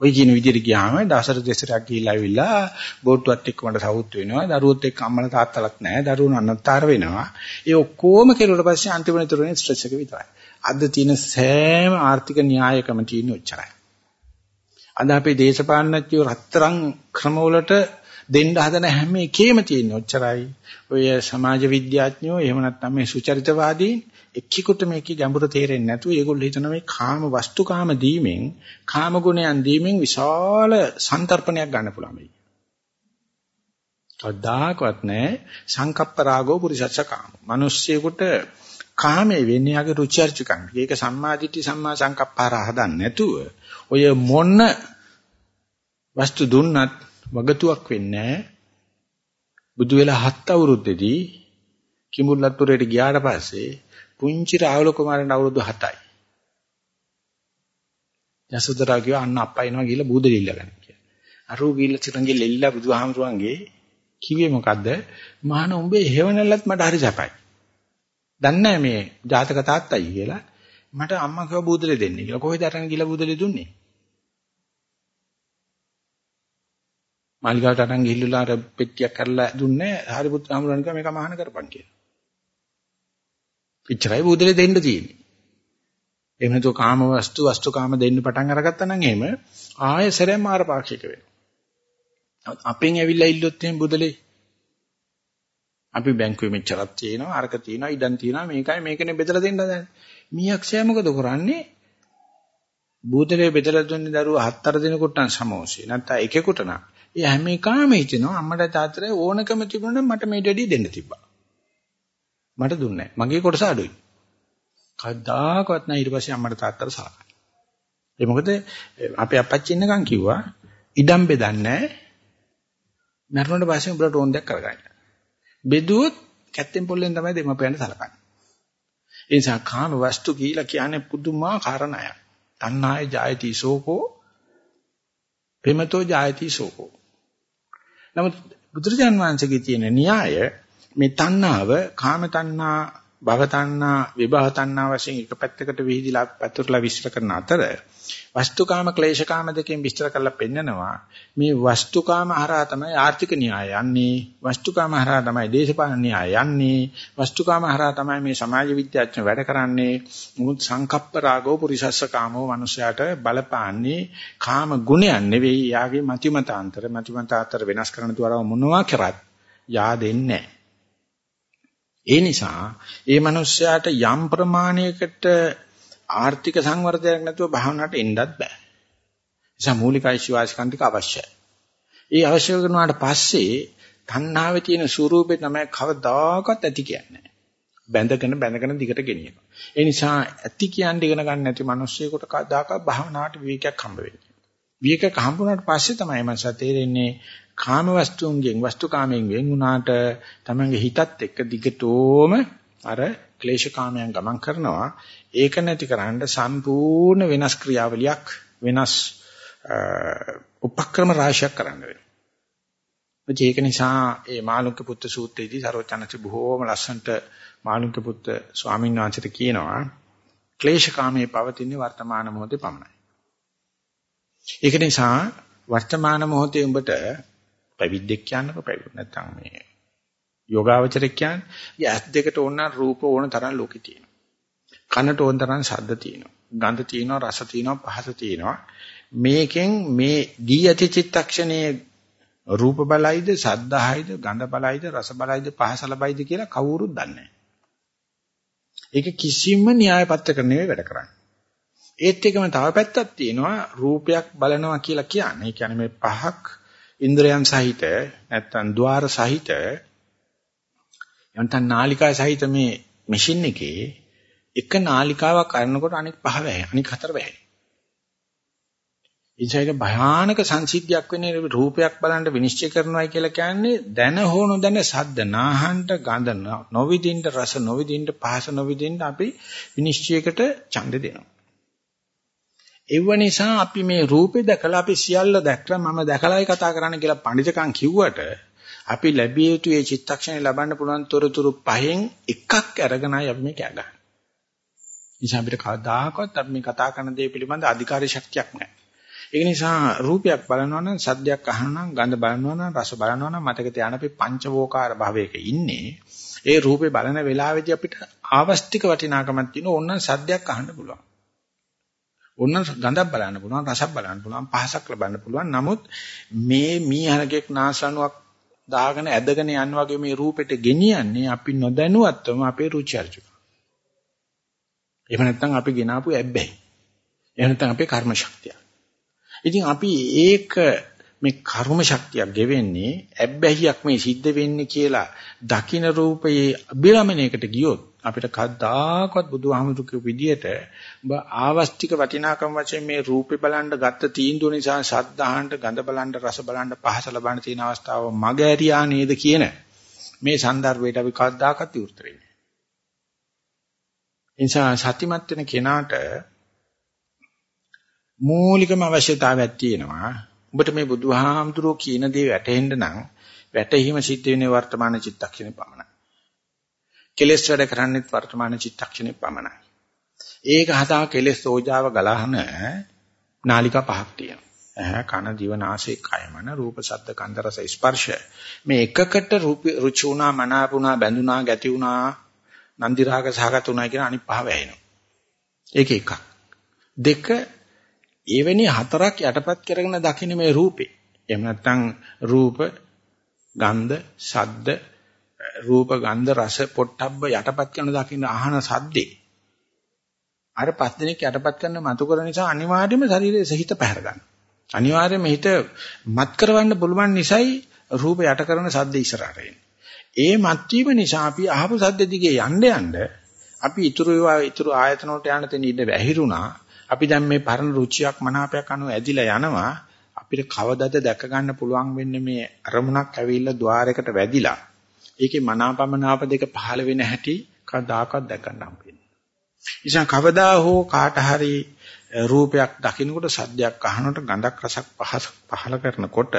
ඔය කියන විදිහට ගියාම දවසට දෙසරක් ගිහිල්ලා ඇවිල්ලා බෝට්ටුවත් එක්ක මට සවුත් වෙනවා දරුවොත් එක්ක අම්මලා තාත්තලාත් නැහැ දරුවෝ අනත්තර වෙනවා ඒ ඔක්කොම කෙරුවට පස්සේ අන්තිමට තුරන්නේ ස්ට්‍රෙස් එක විතරයි අද තියෙන සෑම ආර්ථික න්‍යායකම තියෙන ඔච්චරයි අද අපේ දේශපාලනඥයෝ රත්තරන් ක්‍රමවලට දෙන්න හදන හැම එකේම තියෙන ඔච්චරයි ඔය සමාජ විද්‍යාඥයෝ එහෙම නැත්නම් මේ සුචරිතවාදීන් එක්කිකුට මේකේ ගැඹුර තේරෙන්නේ නැතුව ඒගොල්ලෝ හිතන මේ කාම වස්තුකාම දීමෙන් කාම ගුණයන් දීමෙන් විශාල සන්තරපණයක් ගන්න පුළුවන් මේ. කවදාකවත් නැහැ සංකප්ප රාගෝ පුරිසච්ච කාම. මිනිස්සෙකුට කාමයේ වෙන්නේ යගේ රුචි අරුචිකම්. ඒක සම්මාදිට්ඨි සම්මා සංකප්පාර හදන්න නැතුව ඔය මොන වස්තු දුන්නත් වගතුවක් වෙන්නේ බුදු වෙලා හත් අවුරුද්දේදී කිඹුල්ලත්පුරේට ගියාට පස්සේ පුංචි රාහුල කුමාරයන්ට අවුරුදු 7යි. යසෝදරා කිව්වා අන්න අප්පා එනවා ගිහලා බූදලි ඉල්ලගන්න කියලා. අරූ ගිහලා චිරංගේ ලෙල්ලා බුදුහාමුදුරන්ගේ කිව්වේ මොකද්ද? මහාන උඹේ හේවණල්ලත් මට හරි සැපයි. දන්නේ මේ ජාතක තාත්තයි කියලා. මට අම්මා කිව්වා බූදලි දෙන්න කියලා. කොහෙද අරන් ගිහලා බූදලි දුන්නේ? මාලිගාවට අරන් ගිහිල්ලා අර පෙට්ටියක් කරලා දුන්නේ හරිපුත් ආමුරන් කිව්වා මේක මහාන කරපන් කියලා. පිටරයි බුදලේ දෙන්න තියෙන්නේ. එහෙම නැතුව කාම වස්තු වස්තු කාම දෙන්න පටන් අරගත්තා නම් එහෙම ආයෙ සරෙන් මාර පාක්ෂික වෙනවා. අපෙන් ඇවිල්ලා ඉල්ලුවොත් එහෙම බුදලේ අපි බැංකුවේ මෙච්චරක් තියෙනවා අරක තියෙනවා ඉඩම් තියෙනවා මේකයි මේකනේ බෙදලා දෙන්න හදන්නේ. මීයක්ෂය මොකද කරන්නේ? බූදලේ බෙදලා දුන්නේ දරුවා හතර දිනකට නම් සමෝසේ. නැත්නම් එකෙකුට නම්. ඒ හැම එකම හිතෙනවා අම්මට තාත්තට ඕනකම තිබුණා මට මේ ඩෙඩි දෙන්න තිබ්බා. මට දුන්නේ නැහැ. මගේ කොටස අඩුයි. කවදාකවත් නැහැ ඊට පස්සේ අම්මට තාත්තට සලකන්නේ. ඒ මොකද අපේ අපච්චි ඉන්නකම් කිව්වා ඉඩම් බෙදන්නේ නැහැ. මරණයට පස්සේ උඹලට ඕන දෙයක් කරගන්න. බෙදුවොත් කැත්තෙන් පොල්ලෙන් තමයි දෙමපියන්ට සලකන්නේ. ඒ නිසා කාම වස්තු කියලා කියන්නේ පුදුමාකාර ණයක්. තණ්හාය ජායති සෝකෝ ප්‍රේමතෝ ජායති සෝකෝ. නමුත් බුදුරජාන් වහන්සේගේ තියෙන න්‍යාය මේ තණ්හාව කාම තණ්හා භව තණ්හා විභව තණ්හා වශයෙන් එක පැත්තකට විහිදිලා පැතුරලා විස්තර කරන අතර වස්තුකාම ක්ලේශකාම දෙකෙන් විස්තර කරලා පෙන්නනවා. මේ වස්තුකාම හරහා තමයි ආර්ථික න්‍යාය යන්නේ. වස්තුකාම හරහා තමයි දේශපාලන න්‍යාය යන්නේ. වස්තුකාම හරහා තමයි මේ සමාජ විද්‍යාඥ වැඩ කරන්නේ. මුත් සංකප්ප රාගෝ පුරිසස්ස කාමෝ මනුෂයාට බලපාන්නේ කාම ගුණයන් නෙවෙයි. යාගේ මතිමතාන්තර මතිමතාන්තර වෙනස් කරන දුරව මොනවා කරත් යා දෙන්නේ ඒ නිසා ඒ මනුස්සයාට යම් ප්‍රමාණයකට ආර්ථික සංවර්ධනයක් නැතුව භාවනාවට එන්නත් බෑ. නිසා මූලික අයිතිවාසිකම් ටික අවශ්‍යයි. ඒ අවශ්‍ය කරනාට පස්සේ තණ්හාවේ තියෙන ස්වરૂපේ තමයි කවදාකවත් ඇති කියන්නේ. බැඳගෙන බැඳගෙන දිගට ගෙනියන. ඒ නිසා ඇති කියන්නේ ඉගෙන ගන්න නැති මිනිස්සෙකුට කවදාකවත් භාවනාවට විවේකයක් හම්බ වෙන්නේ. විවේකයක් හම්බුනාට පස්සේ තමයි මනස තේරෙන්නේ කාම වස්තුන්ගෙන් වස්තුකාමයෙන් වෙන් වුණාට තමන්ගේ හිතත් එක්ක දිගටම අර ක්ලේශ කාමයන් ගමන් කරනවා ඒක නැතිකරන්න සම්පූර්ණ වෙනස් ක්‍රියාවලියක් වෙනස් උපක්‍රම රාශියක් කරන්න වෙනවා. ඒක නිසා ඒ මාළුක්‍ය පුත්‍ර සූත්‍රයේදී සරෝජනච බොහෝම ලස්සනට මාළුක්‍ය පුත්‍ර ස්වාමීන් වහන්සේට කියනවා ක්ලේශ කාමයේ පවතින වර්තමාන මොහොතේ පමණයි. ඒක නිසා වර්තමාන මොහොතේ උඹට පැවිද්දෙක් කියන්නකො පැවිදි නැත්නම් මේ යෝගාවචරයක් කියන්නේ ඇස් දෙකට ඕන රූප ඕන තරම් ලෝකෙ තියෙනවා. කනට ඕන තරම් ශබ්ද තියෙනවා. ගන්ධ තියෙනවා, රස තියෙනවා, පහස තියෙනවා. මේකෙන් මේ දී ඇති චිත්තක්ෂණයේ රූප බලයිද, ශබ්දහයිද, ගන්ධ බලයිද, රස බලයිද, පහස ලබයිද කියලා කවුරුත් දන්නේ නැහැ. ඒක කිසිම න්‍යාය පත්‍රක නෙවෙයි වැඩ කරන්නේ. ඒත් එකම තව පැත්තක් තියෙනවා රූපයක් බලනවා කියලා කියන්නේ. ඒ කියන්නේ මේ පහක් ඉන්ද්‍රයන් සහිත නැත්තම් ద్వාර සහිත යන්තම් නාලිකා සහිත මේ මැෂින් එකේ එක නාලිකාවක් කරනකොට අනෙක් පහ වැහේ අනෙක් හතර වැහේ. ඉතින් භයානක සංසිද්ධියක් වෙන්නේ රූපයක් බලන්න විනිශ්චය කරනවා කියලා කියන්නේ දැන හෝ නොදැන සද්ද නාහන්ට ගඳ නොවිදින්න රස නොවිදින්න පහස නොවිදින්න අපි විනිශ්චයකට ඡන්ද දෙනවා. ඒව නිසා අපි මේ රූපේ දැකලා අපි සියල්ල දැක්කා මම දැකලායි කතා කරන්න කියලා පඬිතුකම් කිව්වට අපි ලැබිය යුතු මේ චිත්තක්ෂණය ලබන්න පුළුවන් තොරතුරු පහෙන් එකක් අරගෙනයි අපි මේ කෑ ගහන්නේ. නිසා අපිට කවදාකවත් අපි මේ කතා කරන දේ පිළිබඳ අධිකාරී ශක්තියක් නැහැ. ඒ නිසා රූපයක් බලනවා නම් සද්දයක් අහනවා නම් ගඳ බලනවා නම් රස බලනවා නම් මතක තියාගන්න අපි පංචවෝකාර භාවයක ඉන්නේ. ඒ රූපේ බලන වෙලාවේදී අපිට ආවස්තික වටිනාකමක් තියෙන ඕනනම් සද්දයක් අහන්න පුළුවන්. ඕනනම් ගඳක් බලන්න පුළුවන්, රසක් බලන්න පුළුවන්, පහසක් ලබන්න පුළුවන්. නමුත් මේ මීහරකෙක් නාසනුවක් දාගෙන ඇදගෙන යන වගේ මේ රූපෙට ගෙනියන්නේ අපි නොදැනුවත්වම අපේ රුචි අරුචික. එහෙම නැත්නම් අපි ගෙනාපු ඇබ්බැහි. එහෙම නැත්නම් අපේ කර්ම ශක්තිය. ඉතින් අපි ඒක මේ කර්ම ශක්තියක් ගෙවෙන්නේ ඇබ්බැහියක් මේ සිද්ධ වෙන්නේ කියලා දකින රූපයේ අභිරමණයකට ගියොත් අපිට කවදාකවත් බුදුහාමුදුරු කියපු විදියට ඔබ ආවස්තික වටිනාකම වශයෙන් මේ රූපේ බලන්න ගත්ත තීන්දුව නිසා සද්ධාහන්ට ගඳ බලන්න රස බලන්න පහස ලබන්න තියෙන අවස්ථාව මග ඇරියා නේද කියන මේ સંદર્ભයට අපි කවදාකවත් විවෘත වෙන්නේ නිසා සතිමත් වෙන කෙනාට මූලිකම අවශ්‍යතාවයක් තියෙනවා. ඔබට මේ බුදුහාමුදුරුවෝ කියන දේ වැටහෙන්න නම් වැටහීම සිද්ධ වෙන්නේ වර්තමාන චිත්තක්ෂණේ පමණයි. කෙලස් වැඩ කරන්නේ වර්තමාන චිත්තක්ෂණේ පමණයි. ඒක හදා කෙලස් ඕජාව ගලහන නාලිකා පහක් තියෙනවා. ඇහ කන දිව නාසය කය මන රූප ශබ්ද ගන්ධ රස ස්පර්ශ මේ එකකට රුචි උනා මනාපුණා බැඳුනා ගැති උනා නන්දි රාග සහගත උනා කියන අනිත් පහ වැහෙනවා. ඒක එකක්. දෙක එවැනි හතරක් යටපත් කරගෙන දකින්න මේ රූපේ. එහෙම නැත්නම් රූප, ගන්ධ, ශබ්ද, රූප, ගන්ධ, රස, පොට්ටබ්බ යටපත් කරන දකින්න අහන සද්දේ. අර පස් දිනක් යටපත් කරන මතු කරන නිසා අනිවාර්යයෙන්ම ශරීරයේ සහිත පැහැර ගන්න. අනිවාර්යයෙන්ම හිත මත් කරවන්න පුළුවන් නිසායි රූප යට කරන සද්ද ඉස්සරහට එන්නේ. ඒ මත්වීම නිසා අපි අහපු සද්ද දිගේ යන්න යන්න අපි ඊතුරු ඒවා ඊතුරු ආයතන වලට යන තැන ඉඳ වැහිරුණා. අපි දැන් මේ පරණ රුචියක් මනාපයක් අනුව ඇදිලා යනවා. අපිට කවදද දැක ගන්න පුළුවන් වෙන්නේ මේ අරමුණක් ඇවිල්ලා ద్వාරයකට වැදිලා. ඒකේ මනාපමනාප දෙක පහළ වෙන හැටි කවදාකවත් දැක ගන්න හම්බෙන්නේ. ඉතින් කවදා හෝ කාට හරි රූපයක් දකින්නකොට සද්දයක් අහනකොට ගඳක් රසක් පහල කරනකොට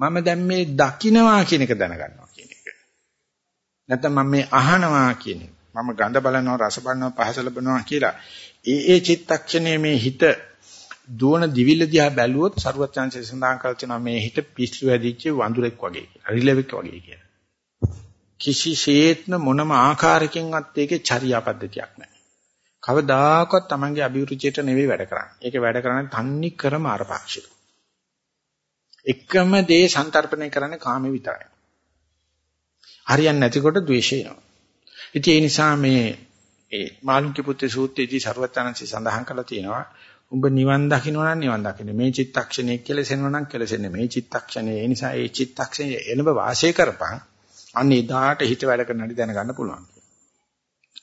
මම දැන් මේ දකින්නවා කියන එක දැනගන්නවා කියන එක. නැත්නම් මම මේ අහනවා කියන එක. මම ගඳ බලනවා රස බලනවා පහස ලබනවා කියලා. ඒ ඒ චිත්තක්ෂණයේ මේ හිත දුවන දිවිල්ල දිහා බැලුවොත් සරුවත් chance සඳහන් කරලා තියෙනවා මේ හිත පිස්සු වැදිච්ච වඳුරෙක් වගේ කියලා. රිලෙවෙක් වගේ කියලා. කිසිසේත්ම මොනම ආකාරයකින්වත් ඒකේ චර්යා පද්ධතියක් නැහැ. කවදාකවත් Tamange අභිරුචියට නෙවෙයි වැඩ කරන්නේ. ඒක වැඩ කරන්නේ තන්නේ කරම අරපාක්ෂික. එකම දේ සන්තරපණය කරන්නේ කාමේ විතරයි. හරියන්නේ නැතිකොට ද්වේෂය එනවා. ඉතින් ඒ නිසා මේ ඒ මාළුක්‍ය පුත්‍ර සූත්‍රයේදී ਸਰවඥාන්සේ සඳහන් කරලා තියෙනවා උඹ නිවන් දකින්න නම් නිවන් දකින්න මේ චිත්තක්ෂණය කෙලසෙනවා නම් කෙලසෙන්නේ මේ චිත්තක්ෂණය ඒ නිසා ඒ චිත්තක්ෂණය එළඹ වාසය කරපන් අන්න එදාට හිත වැඩ කරන හැටි දැනගන්න පුළුවන්.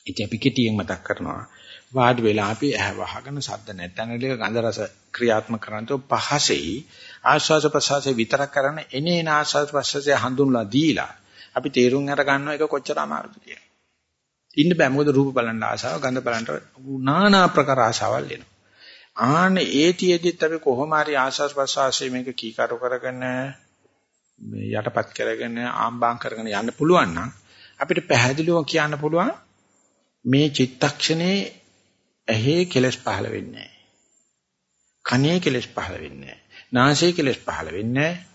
ඉතින් අපි කෙටියෙන් මතක් කරනවා වාඩි වෙලා අපි ඇහ වහගෙන සද්ද නැත්නම්ලි ගන්ධ රස ක්‍රියාත්මක කරනතෝ පහසෙයි ආස්වාස ප්‍රසවාසයේ විතරක් කරන එනේන ආස්වාස ප්‍රසවාසය හඳුන්ලා දීලා අපි තේරුම් අර ගන්නවා ඒක කොච්චර අමාරුද කියලා. ඉන්න බෑ මොකද රූප බලන්න ආසාව ගන්ධ බලන්න নানা ප්‍රකාර ආසාවල් එනවා. ආන ඒතියෙදිත් අපි කොහොම හරි ආස්වාස ප්‍රසවාසයේ මේක කීකරු කරගෙන මේ යටපත් කරගෙන ආම්බාම් කරගෙන යන්න පුළුවන් නම් අපිට පැහැදිලිව කියන්න පුළුවන් මේ චිත්තක්ෂණේ ඇහි කෙලස් පහළ වෙන්නේ නැහැ. කනේ කෙලස් පහළ වෙන්නේ නැහැ. නාසයේ කෙලස් පහළ වෙන්නේ නැහැ.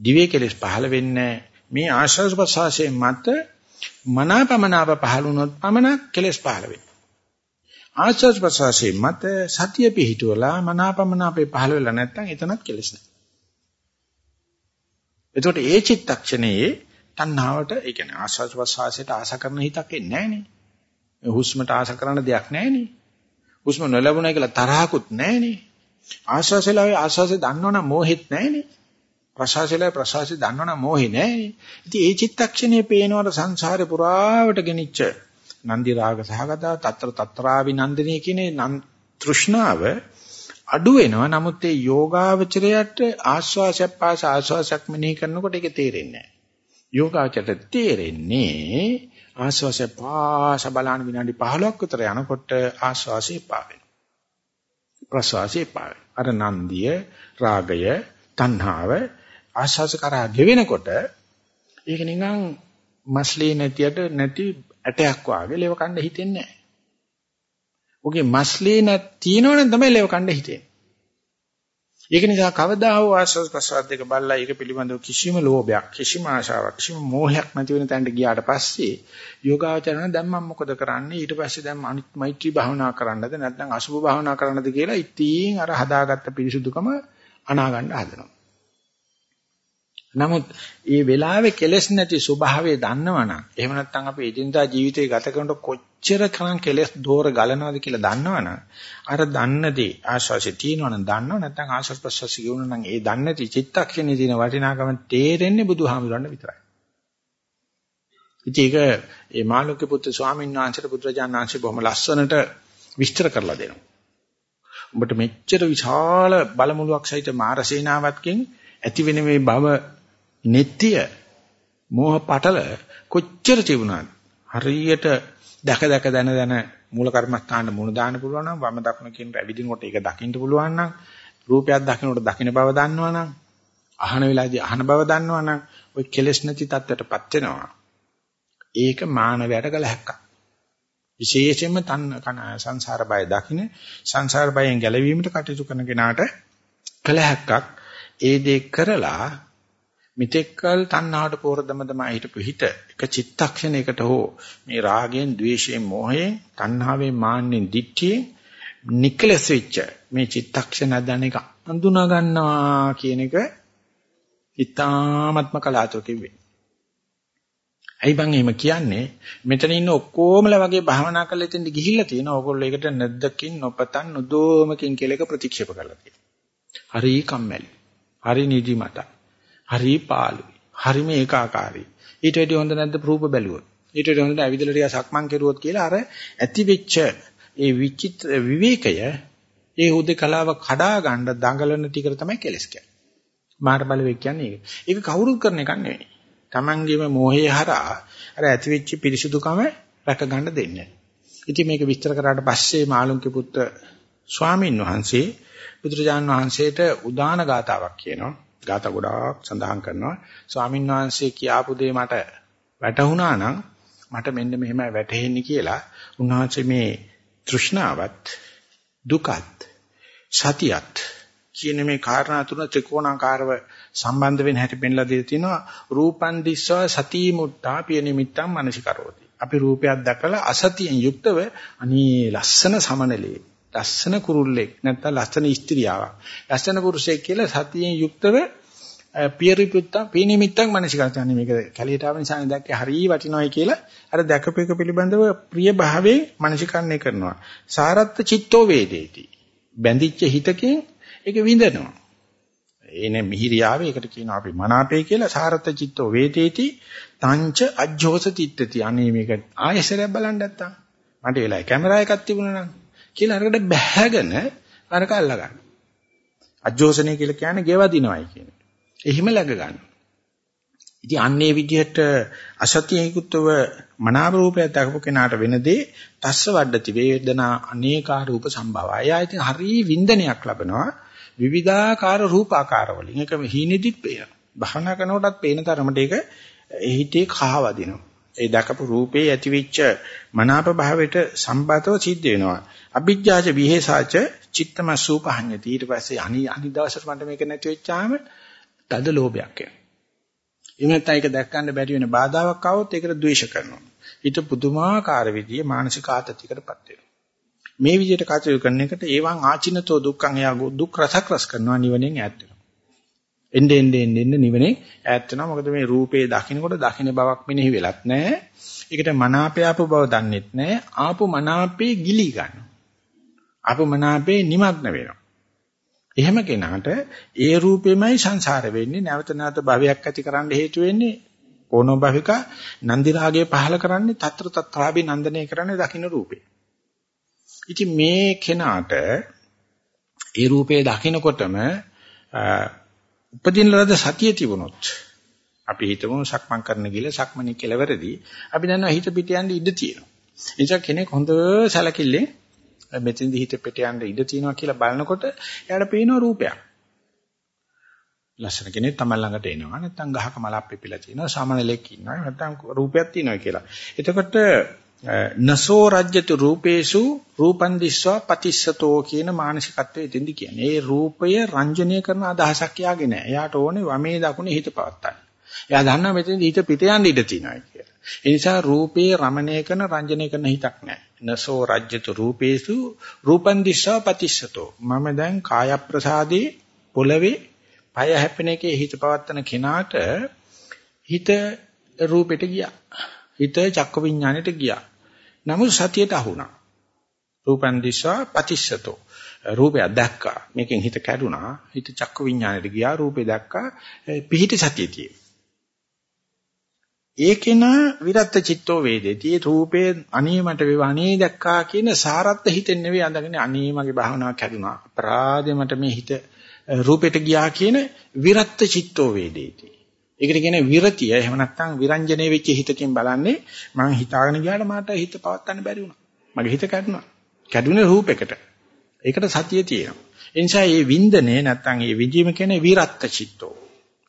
දිවේ කෙලස් පහළ වෙන්නේ නැහැ. මේ ආශ්වාස ප්‍රශ්වාසයේ මත මනාපමනාප පහළ වුණොත් පමණක් කෙලස් පහළ වෙනවා. ආශ්වාස ප්‍රශ්වාසයේ මත සතිය පිහිටුවලා මනාපමනාපේ පහළ වෙලා නැත්නම් එතනත් කෙලස් නැහැ. එතකොට ඒ චිත්තක්ෂණයේ තණ්හාවට ඒ කියන්නේ ආස්වාද ප්‍රසවාසයට ආස කරන හිතක් එන්නේ නැහනේ. හුස්මට ආස කරන දෙයක් නැහනේ. හුස්ම නොලැබුණා කියලා තරහකුත් නැහනේ. ආස්වාසයලා ආස්වාසය දන්නවනම් මොහෙත් නැහනේ. ප්‍රසවාසයලා ප්‍රසවාසය දන්නවනම් මොහෙ නැහනේ. ඉතින් ඒ චිත්තක්ෂණයේ පේනවර සංසාරේ පුරාවට ගෙනිච්ච නන්දි රාග සහගත తත්‍ර తත්‍රා විනන්දිනිය කියන තෘෂ්ණාව අඩු වෙනවා. නමුත් ඒ යෝගාවචරයට ආස්වාසයක් පාස ආස්වාසයක් මෙනෙහි කරනකොට ඒක තේරෙන්නේ නැහැ. යෝගාවචරයට තේරෙන්නේ ආස්වාසය පාස බලන විනාඩි 15ක් විතර යනකොට ආස්වාසය පාවෙන. ප්‍රසවාසය පාවෙන. අර නන්දිය, රාගය, තණ්හාව ආස්වාස කරා ගෙවෙනකොට ඒක නිකන් මස්ලී නැතියට නැති ඇටයක් වාගේ ලේව කණ්ඩ හිතෙන්නේ නැහැ. ඔගේ මස්ලේ නැත් තියෙනවනම් තමයි ලෙව කණ්ඩ හිතෙන්නේ. ඒක නිසා කවදා හෝ ආස්වාද ප්‍රසාද දෙක බලලා ඒක පිළිබඳව කිසිම ලෝභයක් කිසිම ආශාවක් කිසිම මෝහයක් නැති වෙන තැනට ගියාට පස්සේ යෝගාචරණ දැන් මම මොකද කරන්නේ ඊට පස්සේ දැන් අනිත් මෛත්‍රී භාවනා කරන්නද නැත්නම් අසුභ භාවනා කරන්නද කියලා ඉතින් අර හදාගත්ත පිරිසුදුකම අනා ගන්න හදනවා. නමුත් මේ වෙලාවේ කෙලෙස් නැති ස්වභාවය දන්නවනම් එහෙම නැත්නම් අපි එදිනදා ජීවිතේ ගත කරනකොට කොච්චර කලං කෙලෙස් දෝර ගලනවද කියලා දන්නවනම් අර දන්න දේ ආශාසෙ තියෙනවනම් දන්නව නැත්නම් ආශාස ප්‍රසවාස කියුණා නම් ඒ දන්නේ නැති චිත්තක්ෂණේ තියෙන වටිනාකම තේරෙන්නේ බුදුහාමුදුරන්ට විතරයි. ඉතින් ඒක ඒ මාළුක්‍ය පුත්‍ර ස්වාමීන් වහන්සේට පුත්‍රජාන වහන්සේ බොහොම ලස්සනට විස්තර කරලා දෙනවා. උඹට මෙච්චර විශාල බලමුලුවක් සහිත මාරසේනාවත්කින් ඇති වෙන මේ භව නিত্য මෝහ පටල කොච්චර තිබුණාද හරියට දැක දැක දන දන මූල කර්මස්ථාන මුණ දාන්න පුළුවන් නම් වම දකුණ කියන රැවිදිනකොට ඒක දකින්න පුළුවන් නම් රූපයක් දකින්නකොට දකින්න බව දන්නවනම් අහන වෙලාවේදී අහන බව දන්නවනම් ওই කෙලෙස් නැති தත්ත්වයටපත් වෙනවා. ඒක මානවයට කලහක්ක් විශේෂයෙන්ම තන් සංසාර බය දකින්න සංසාර බයෙන් ගැලවීමට කටයුතු කරන කෙනාට කලහක්ක් ඒ දේ කරලා මිතෙක්කල් තණ්හාවට පෝර දම තමයි හිටපු හිත එක චිත්තක්ෂණයකට හෝ මේ රාගයෙන් ద్వේෂයෙන් මෝහයෙන් තණ්හාවෙන් මාන්නෙන් දික්තියෙන් නිකලස් වෙච්ච මේ චිත්තක්ෂණ දැන එක හඳුනා ගන්නවා කියන එක ඊ타ත්ම කලාතුරකින් වෙන්නේ. ඇයි බං එහෙම කියන්නේ? මෙතන ඉන්න ඔක්කොමලා වගේ භාවනා කරලා ඉතින් ගිහිල්ලා තියෙන ඕගොල්ලෝ ඒකට නැද්දකින් නොපතන් නොදෝමකින් කියලා එක ප්‍රතික්ෂේප කරලා තියෙනවා. හරි කම්මැලි. හරි නිදිමතයි. හරි පාළුයි. හරිම ඒකාකාරී. ඊට වැඩි හොඳ නැද්ද රූප බැලුවොත්? ඊට වැඩි හොඳ ඇවිදලා ටික සක්මන් කෙරුවොත් කියලා අර ඇති වෙච්ච ඒ විචිත්‍ර විවේකය ඒ හුදකලාව කඩා ගන්න දඟලන ටිකට තමයි කෙලස් කියන්නේ. මාර බලවේග කියන්නේ ඒක. ඒක කවුරුත් කරන එකක් නෙවෙයි. Tamangeම මොහේ හරහා අර ඇතිවෙච්ච පිරිසුදුකම රැක ගන්න දෙන්නේ. ඉතින් මේක විස්තර කරාට පස්සේ මාළුන්ගේ පුත්‍ර ස්වාමීන් වහන්සේ බුදුරජාණන් වහන්සේට උදාන ගාතාවක් කියනවා. ගාතා ගොඩාක් සඳහන් කරනවා. ස්වාමීන් වහන්සේ කියාපු දේ මට වැටහුණා නම් මට මෙන්න මෙහෙමයි වැටහෙන්නේ කියලා උන්වහන්සේ මේ තෘෂ්ණාවත් දුකත් සතියත් කියන මේ කාරණා තුන ත්‍රිකෝණාකාරව සම්බන්ධ වෙන හැටි පෙන්ලා දෙලා තිනවා රූපන් දිස්වා සති මුත්තා පිය නිමිත්තම් මනසිකරෝති. අපි රූපයක් දැකලා අසතියෙන් යුක්තව අනී ලස්සන සමනලේ ලස්සන කුරුල්ලෙක් නැත්නම් ලස්සන ස්ත්‍රියාවක්. ලස්සන පුරුෂයෙක් කියලා සතියෙන් යුක්තව පියරිපුත්තා පිනිමිත්තක් මනසිකරතන්නේ මේක කැලියට ආව නිසා දැක්කේ හරිය වටිනවයි කියලා අර දැකපේක පිළිබඳව ප්‍රිය භාවයෙන් මනසිකරණය කරනවා. සාරත්ත චිත්තෝ වේදේති. බැඳිච්ච හිතකින් ඒක විඳිනවා. එනේ මිහිරියාවේ ඒකට කියනවා අපි මනාපේ කියලා සාරත චිත්තෝ වේතේති තංච අජ්ජෝස තිට්ඨති. අනේ මේක ආයෙසරයක් බලන්න නැත්තම්. මට වෙලාවයි කැමරා එකක් තිබුණා නම් කියලා අරකට බැහැගෙන අරක අල්ල ගන්න. අජ්ජෝසනේ කියලා කියන්නේ ගෙවදිනවයි කියන එක. එහිම läග ගන්න. ඉතින් අන්නේ විදිහට අසතියකුත්ව මනාව රූපයක් දක්වපු කෙනාට වෙනදී තස්ස වඩති වේදනා අනේකා රූප සම්භවය. එයා ඉතින් හරි වින්දනයක් ලබනවා. විවිධාකාර රූපාකාර වලින් ඒක හීනෙදිත් පේනවා. භවනා කරනකොටත් පේන තරමට ඒක හිතේ කහවදිනවා. ඒ දැකපු රූපේ ඇතිවෙච්ච මනාප භාවයට සම්බතව සිද්ධ වෙනවා. අභිජ්ජාච විහෙසාච චිත්තමසූපහඤ්ඤති. ඊට පස්සේ අනි අනි දවසට මට මේක නැති වෙච්චාම තද ලෝභයක් එනවා. එහෙම නැත්නම් ඒක දැක් ගන්න බැරි වෙන බාධාවක් ආවොත් ඒකට ද්වේෂ කරනවා. ඊට පුදුමාකාර විදිහේ මානසික ආතතියකටපත් වෙනවා. මේ විදිහට කටයුතු කරන එකට ඒවන් ආචිනතෝ දුක්ඛං එයා දුක් රසක් රස කරනවා නිවනෙන් ඈත් වෙනවා. එන්න එන්න එන්න එන්න නිවනේ ඈත් වෙනවා. මොකද මේ රූපේ දකින්නකොට දකින්න බවක් මෙනෙහි වෙලත් නැහැ. ඒකට මනාපය ආපු බව දන්නෙත් නැහැ. ආපු මනාපේ ගිලී ගන්නවා. ආපු මනාපේ নিমগ্ন වෙනවා. එහෙම කෙනාට ඒ රූපෙමයි සංසාර වෙන්නේ. නැවත නැවත භවයක් ඇති කරන්න හේතු වෙන්නේ පොනෝ භවික නන්දි රාගය පහල කරන්නේ తත්‍ර తත්‍රාභි නන්දනය කරන්නේ දකින්න රූපේ. ඉතින් මේ කෙනාට ඒ රූපේ දකින්නකොටම උපදින ලද සතිය තිබුණොත් අපි හිතමු සක්මන් කරන ගිල සක්මනේ කෙලවරදී අපි දන්නවා හිත පිට යන්න ඉඩ තියෙනවා. එනිසා කෙනෙක් හොඳ සැලකිල්ලෙන් මෙතෙන්දි හිත පිට යන්න ඉඩ තියෙනවා කියලා බලනකොට එයාට පේනවා රූපයක්. ලස්සන කෙනෙක් තමයි ළඟට එනවා. නැත්නම් ගහක මලක් පිපිලා තියෙනවා. සාමාන්‍යලෙක් ඉන්නවා. නැත්නම් රූපයක් තියෙනවා කියලා. එතකොට නසෝ රජ්‍යතු රූපේසු රූපන් දිස්වා පතිස්සතෝ කියන මානසිකත්වයේ ඉතින්දි කියන්නේ. ඒ රූපය රංජනීය කරන අදහසක් යාගේ නෑ. එයාට ඕනේ වමේ දකුණේ හිත පවත්තන්න. එයා දන්නවා මෙතෙන්දි හිත පිට යන්න ඉඩ තියෙනවා කියලා. ඒ නිසා රූපේ රමණය කරන රංජනීය කරන හිතක් නෑ. නසෝ රජ්‍යතු රූපේසු රූපන් දිස්වා පතිස්සතෝ. මම දැන් කාය ප්‍රසාදේ පොළවේ පය හැපෙන එකේ හිත පවත්තන කෙනාට හිත රූපෙට ගියා. හිත චක්ක විඥාණයට ගියා. නමුත් සතියට අහුණා. රූපන් දිස්වා පතිස්සතෝ. රූපය දැක්කා. මේකෙන් හිත කැඩුනා. හිත චක්ක විඥාණයට ගියා. රූපේ දැක්කා. පිහිටි සතිය තියෙනවා. ඒකේන විරත් චිත්තෝ වේදේති. රූපේ අනේ මට වේවා අනේ දැක්කා කියන සාරත්ත හිතෙන් නෙවෙයි අඳගෙන අනේ මගේ භාවනාවක් කැඩුනා. අපරාධේ මට මේ හිත රූපෙට ගියා කියන විරත් චිත්තෝ වේදේති. ඒකට කියන්නේ විරතිය. එහෙම නැත්නම් විරංජනේ වෙච්ච හිතකින් බලන්නේ මම හිතාගෙන ගියාට මට හිත පවත්වන්න බැරි වුණා. මගේ හිත කැඩුනා. කැඩුනේ රූපයකට. ඒකට සතිය තියෙනවා. ඒ නිසා මේ වින්දනේ නැත්නම් මේ විජීම කියන්නේ විරත් චිත්තෝ.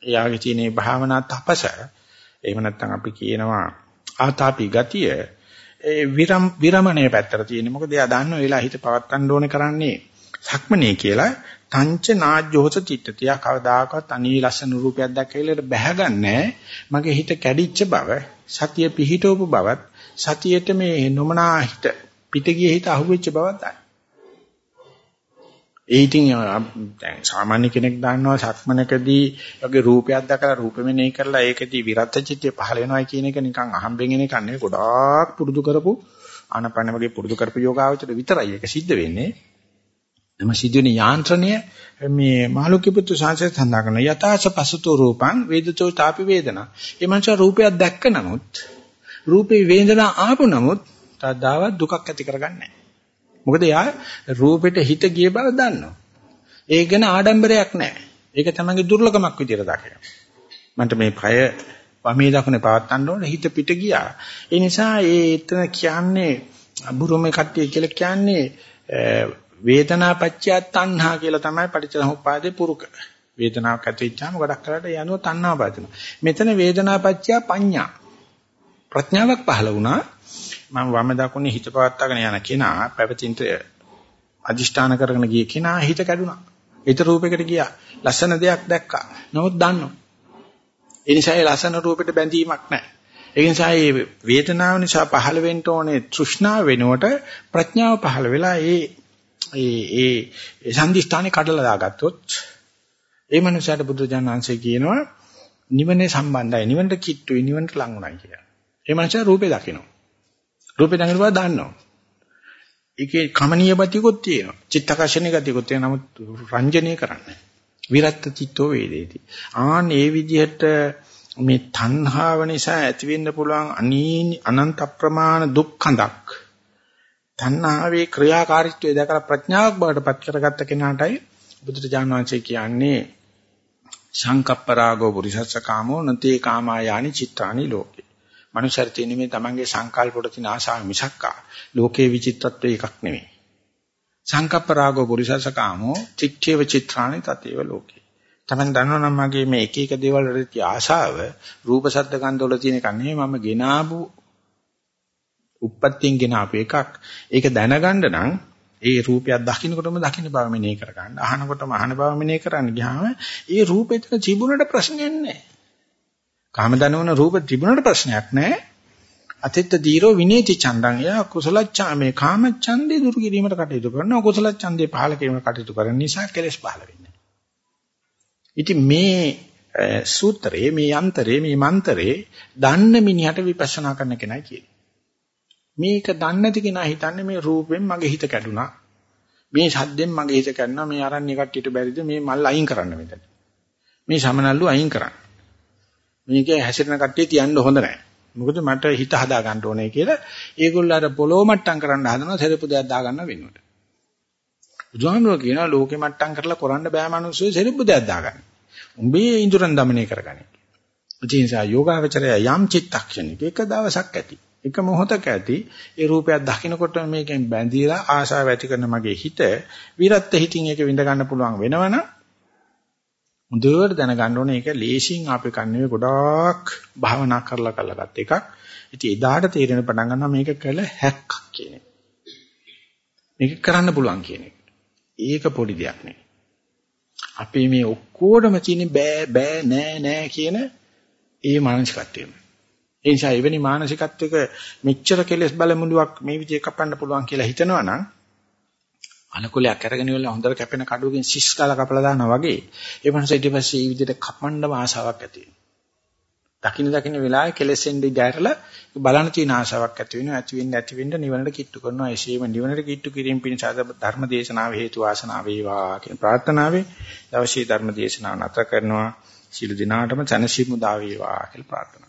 එයාගේ තියෙන භාවනා තපස එහෙම නැත්නම් අපි කියනවා ආතාපි ගතිය ඒ විරම් විරමණය පැත්තට තියෙන්නේ. මොකද එයා දන්නවා එලා හිත පවත්වන්න ඕනේ කරන්නේ සක්මනේ කියලා තංච නාජ්ජෝස චිත්තතිය. කවදාකවත් අනී ලස්සන රූපයක් දැක්කේලට බැහැගන්නේ මගේ හිත කැඩිච්ච බව සතිය පිහිටවපු බවත් සතියට මේ නොමනා හිත පිට ගිය හිත අහුවෙච්ච බවත් ඒ ඉතින් දැන් සාමාන්‍ය කෙනෙක් දන්නවා සක්මනකදී වගේ රූපයක් දැකලා රූපෙමනේ කරලා ඒකදී විරත් චිත්තය පහළ වෙනවා කියන එක නිකන් අහම්බෙන් එන එකක් නෙවෙයි. ගොඩාක් පුරුදු කරපු ආනපන වගේ පුරුදු කරපු යෝගාවචර විතරයි ඒක සිද්ධ වෙන්නේ. එම සිදුවෙන යාන්ත්‍රණය මේ මාළුක්‍ය පුත්‍ර සංසය සඳහන් කරන යථාස පසුතෝ රූපං වේදතෝ තාපි වේදනා. ඒ මනුෂ්‍ය රූපයක් දැක්ක නමුත් රූපේ වේදනා ආපු නමුත් තවදාවත් දුකක් ඇති කරගන්නේ නැහැ. මොකද එයා රූපෙට හිත ගිය බව දන්නවා. ඒක ගැන ආඩම්බරයක් නැහැ. ඒක තමයි දුර්ලභමක් විදියට දකිනවා. මන්ට මේ පය වමේ දකුණේ පවත්තන්න ඕනේ හිත පිට ගියා. ඒ නිසා ඒ එතන කියන්නේ බුරුමේ කට්ටිය කියලා කියන්නේ වේදනාපච්චය තණ්හා කියලා තමයි පටිච්චසමුප්පාදේ පුරුක. වේදනාවක් ඇති වෙච්චාම ගොඩක් කරලා යනුව තණ්හා පාදිනවා. මෙතන වේදනාපච්චය පඤ්ඤා. ප්‍රඥාවක් පහළ වුණා. මම වම දකුණේ හිත පවත්වාගෙන යන කෙනා පැවතින්ට අදිෂ්ඨාන කරගෙන ගිය කෙනා හිත කැඩුනා. හිත රූපයකට ගියා. ලස්සන දෙයක් දැක්කා. නමුත් දන්නවා. ඒ නිසා ඒ ලස්සන රූපෙට බැඳීමක් නැහැ. ඒ නිසා මේ වේදනාව නිසා පහළ වෙන්න ඕනේ තෘෂ්ණාව වෙනුවට ප්‍රඥාව පහළ වෙලා ඒ ඒ ඒ සම්දිස්ථානේ කඩලා දාගත්තොත් ඒ මනුස්සයාට බුදුජානනාංශය කියනවා නිවනේ සම්බන්ධයි නිවනට කිට්ටුයි නිවනට ලං උනායි කියලා. ඒ මනුස්සයා රූපේ දකිනවා. රූපේ දකින බව දන්නවා. ඒකේ කමනීය ගතියකුත් තියෙනවා. චිත්තකර්ෂණීය ගතියකුත් තියෙනවා. නමුත් රංජනීය කරන්නේ. විරත් චිත්තෝ වේදේති. ආන් ඒ විදිහට මේ තණ්හාව නිසා ඇතිවෙන්න පුළුවන් අනී අනන්ත ප්‍රමාණ දුක්ඛඳක්. තණ්හාවේ ක්‍රියාකාරීත්වය දැකලා ප්‍රඥාවක් බවට පත් කරගත්ත කෙනාටයි බුදුරජාණන් වහන්සේ කියන්නේ සංකප්පරාගෝ පුරිසස්ස කාමෝ නතේ කාමායානි චිත්තානි ලෝකේ. මනුෂ්‍යර තියෙන මේ තමන්ගේ සංකල්ප වල තියෙන ආශාව මිසක්කා ලෝකේ විචිත්තත්වය එකක් නෙමෙයි. සංකප්පරාගෝ පුරිසස්ස කාමෝ චිත්තේව චිත්‍රානි තතේව ලෝකේ. තමන් දන්නවනම් මගේ මේ එක එක දේවල් වලට ආශාව රූප ශබ්ද ගන්ධ වල තියෙන එක නෙමෙයි මම ගෙනාවු උප්පත්තියෙන් ගෙන ආපු එකක්. ඒක දැනගන්න නම් ඒ රූපයක් දකින්නකොටම දකින්න බව මෙනෙහි කරගන්න. අහනකොටම අහන බව මෙනෙහි කරන්න ගියාම ඒ රූපෙතන තිබුණට ප්‍රශ්නයක් නැහැ. කාම දනවන රූප තිබුණට ප්‍රශ්නයක් නැහැ. අතිත්ත දීරෝ විනේති චන්දං යා කුසල ඡාමේ කාම ඡන්දේ දුරු කිරීමට කටයුතු කරනවා කුසල ඡන්දේ පහල කිරීමට කටයුතු කරන නිසා කෙලෙස් පහල වෙන්නේ. ඉතින් මේ සූත්‍රයේ මේ යන්ත්‍රයේ මේ මන්ත්‍රයේ දන්න මිනිහට විපස්සනා කරන්න කෙනයි කියන්නේ. මේක දන්නේ නැති කෙනා හිතන්නේ මේ රූපෙන් මගේ හිත කැඩුනා. මේ ශබ්දෙන් මගේ හිත කැඩුනා. මේ අරණ්‍ය කට්ටියට බැරිද මේ මල් අයින් කරන්න මෙතන. මේ සමනල්ලු අයින් කරන්න. මේකේ හැසිරෙන කට්ටිය තියන්න හොඳ නැහැ. මොකද මට හිත හදා ගන්න ඕනේ කියලා ඒගොල්ලෝ අර පොලෝ මට්ටම් කරන්න හදනවා සෙරපු දෙයක් දා ගන්න වෙනුවට. බුදුහාමුදුරුවෝ කියනවා ලෝකෙ මට්ටම් කරලා කරන්න බෑ මිනිස්සු සෙරපු දෙයක් දා ගන්න. උඹේ ඉඳුරන් দমনය කරගන්නේ. ඒ නිසා යෝගාවචරය යම් චිත්තක්ෂණික එක දවසක් ඇති. එක මොහොතක ඇති ඒ රූපයක් දකිනකොට මේකෙන් බැඳීලා ආශාව ඇති කරන මගේ හිත විරත් හිතින් ඒක විඳ ගන්න පුළුවන් වෙනවනම් හොඳට දැනගන්න ඕනේ ඒක ලේසියෙන් අපේ කන්නේ ගොඩාක් භාවනා කරලා කරලාගත් එකක්. ඉතින් එදාට තේරෙන පටන් ගන්නවා මේක කළ හැක්කක් කියන එක. මේක කරන්න පුළුවන් කියන එක. ඒක පොඩි දෙයක් නෙවෙයි. අපි මේ ඔක්කොටම තියෙන බෑ බෑ නෑ නෑ කියන ඒ මානසිකත්වයම. ඒ නිසා එවැනි මානසිකත්වයක මෙච්චර කෙලස් බලමුලුවක් මේ විදිහට කපන්න පුළුවන් කියලා හිතනවා නම් අනකුලයක් අරගෙන ඉවරලා හොඳට කැපෙන කඩුවකින් සිස් කාලා කපලා දානවා වගේ ඒ මනස ඊට පස්සේ මේ විදිහට කපන්නම ආසාවක් ඇති වෙනවා. දකින්න දකින්න වෙලාවේ කෙලෙසෙන් දිගහැරලා බලන්න තියෙන ආශාවක් ඇති වෙනවා. ඇති වෙන්න ඇති වෙන්න නිවනට කිට්ටු කරනවා. එසේම නිවනට කිට්ටු කිරීම පිණිස ධර්ම දේශනාව හේතු වාසනාව වේවා කියන ප්‍රාර්ථනාවේ දවසේ ධර්ම දේශනාව නැත කරනවා. සියලු දිනාටම සනසිමු දා වේවා කියලා ප්‍රාර්ථනා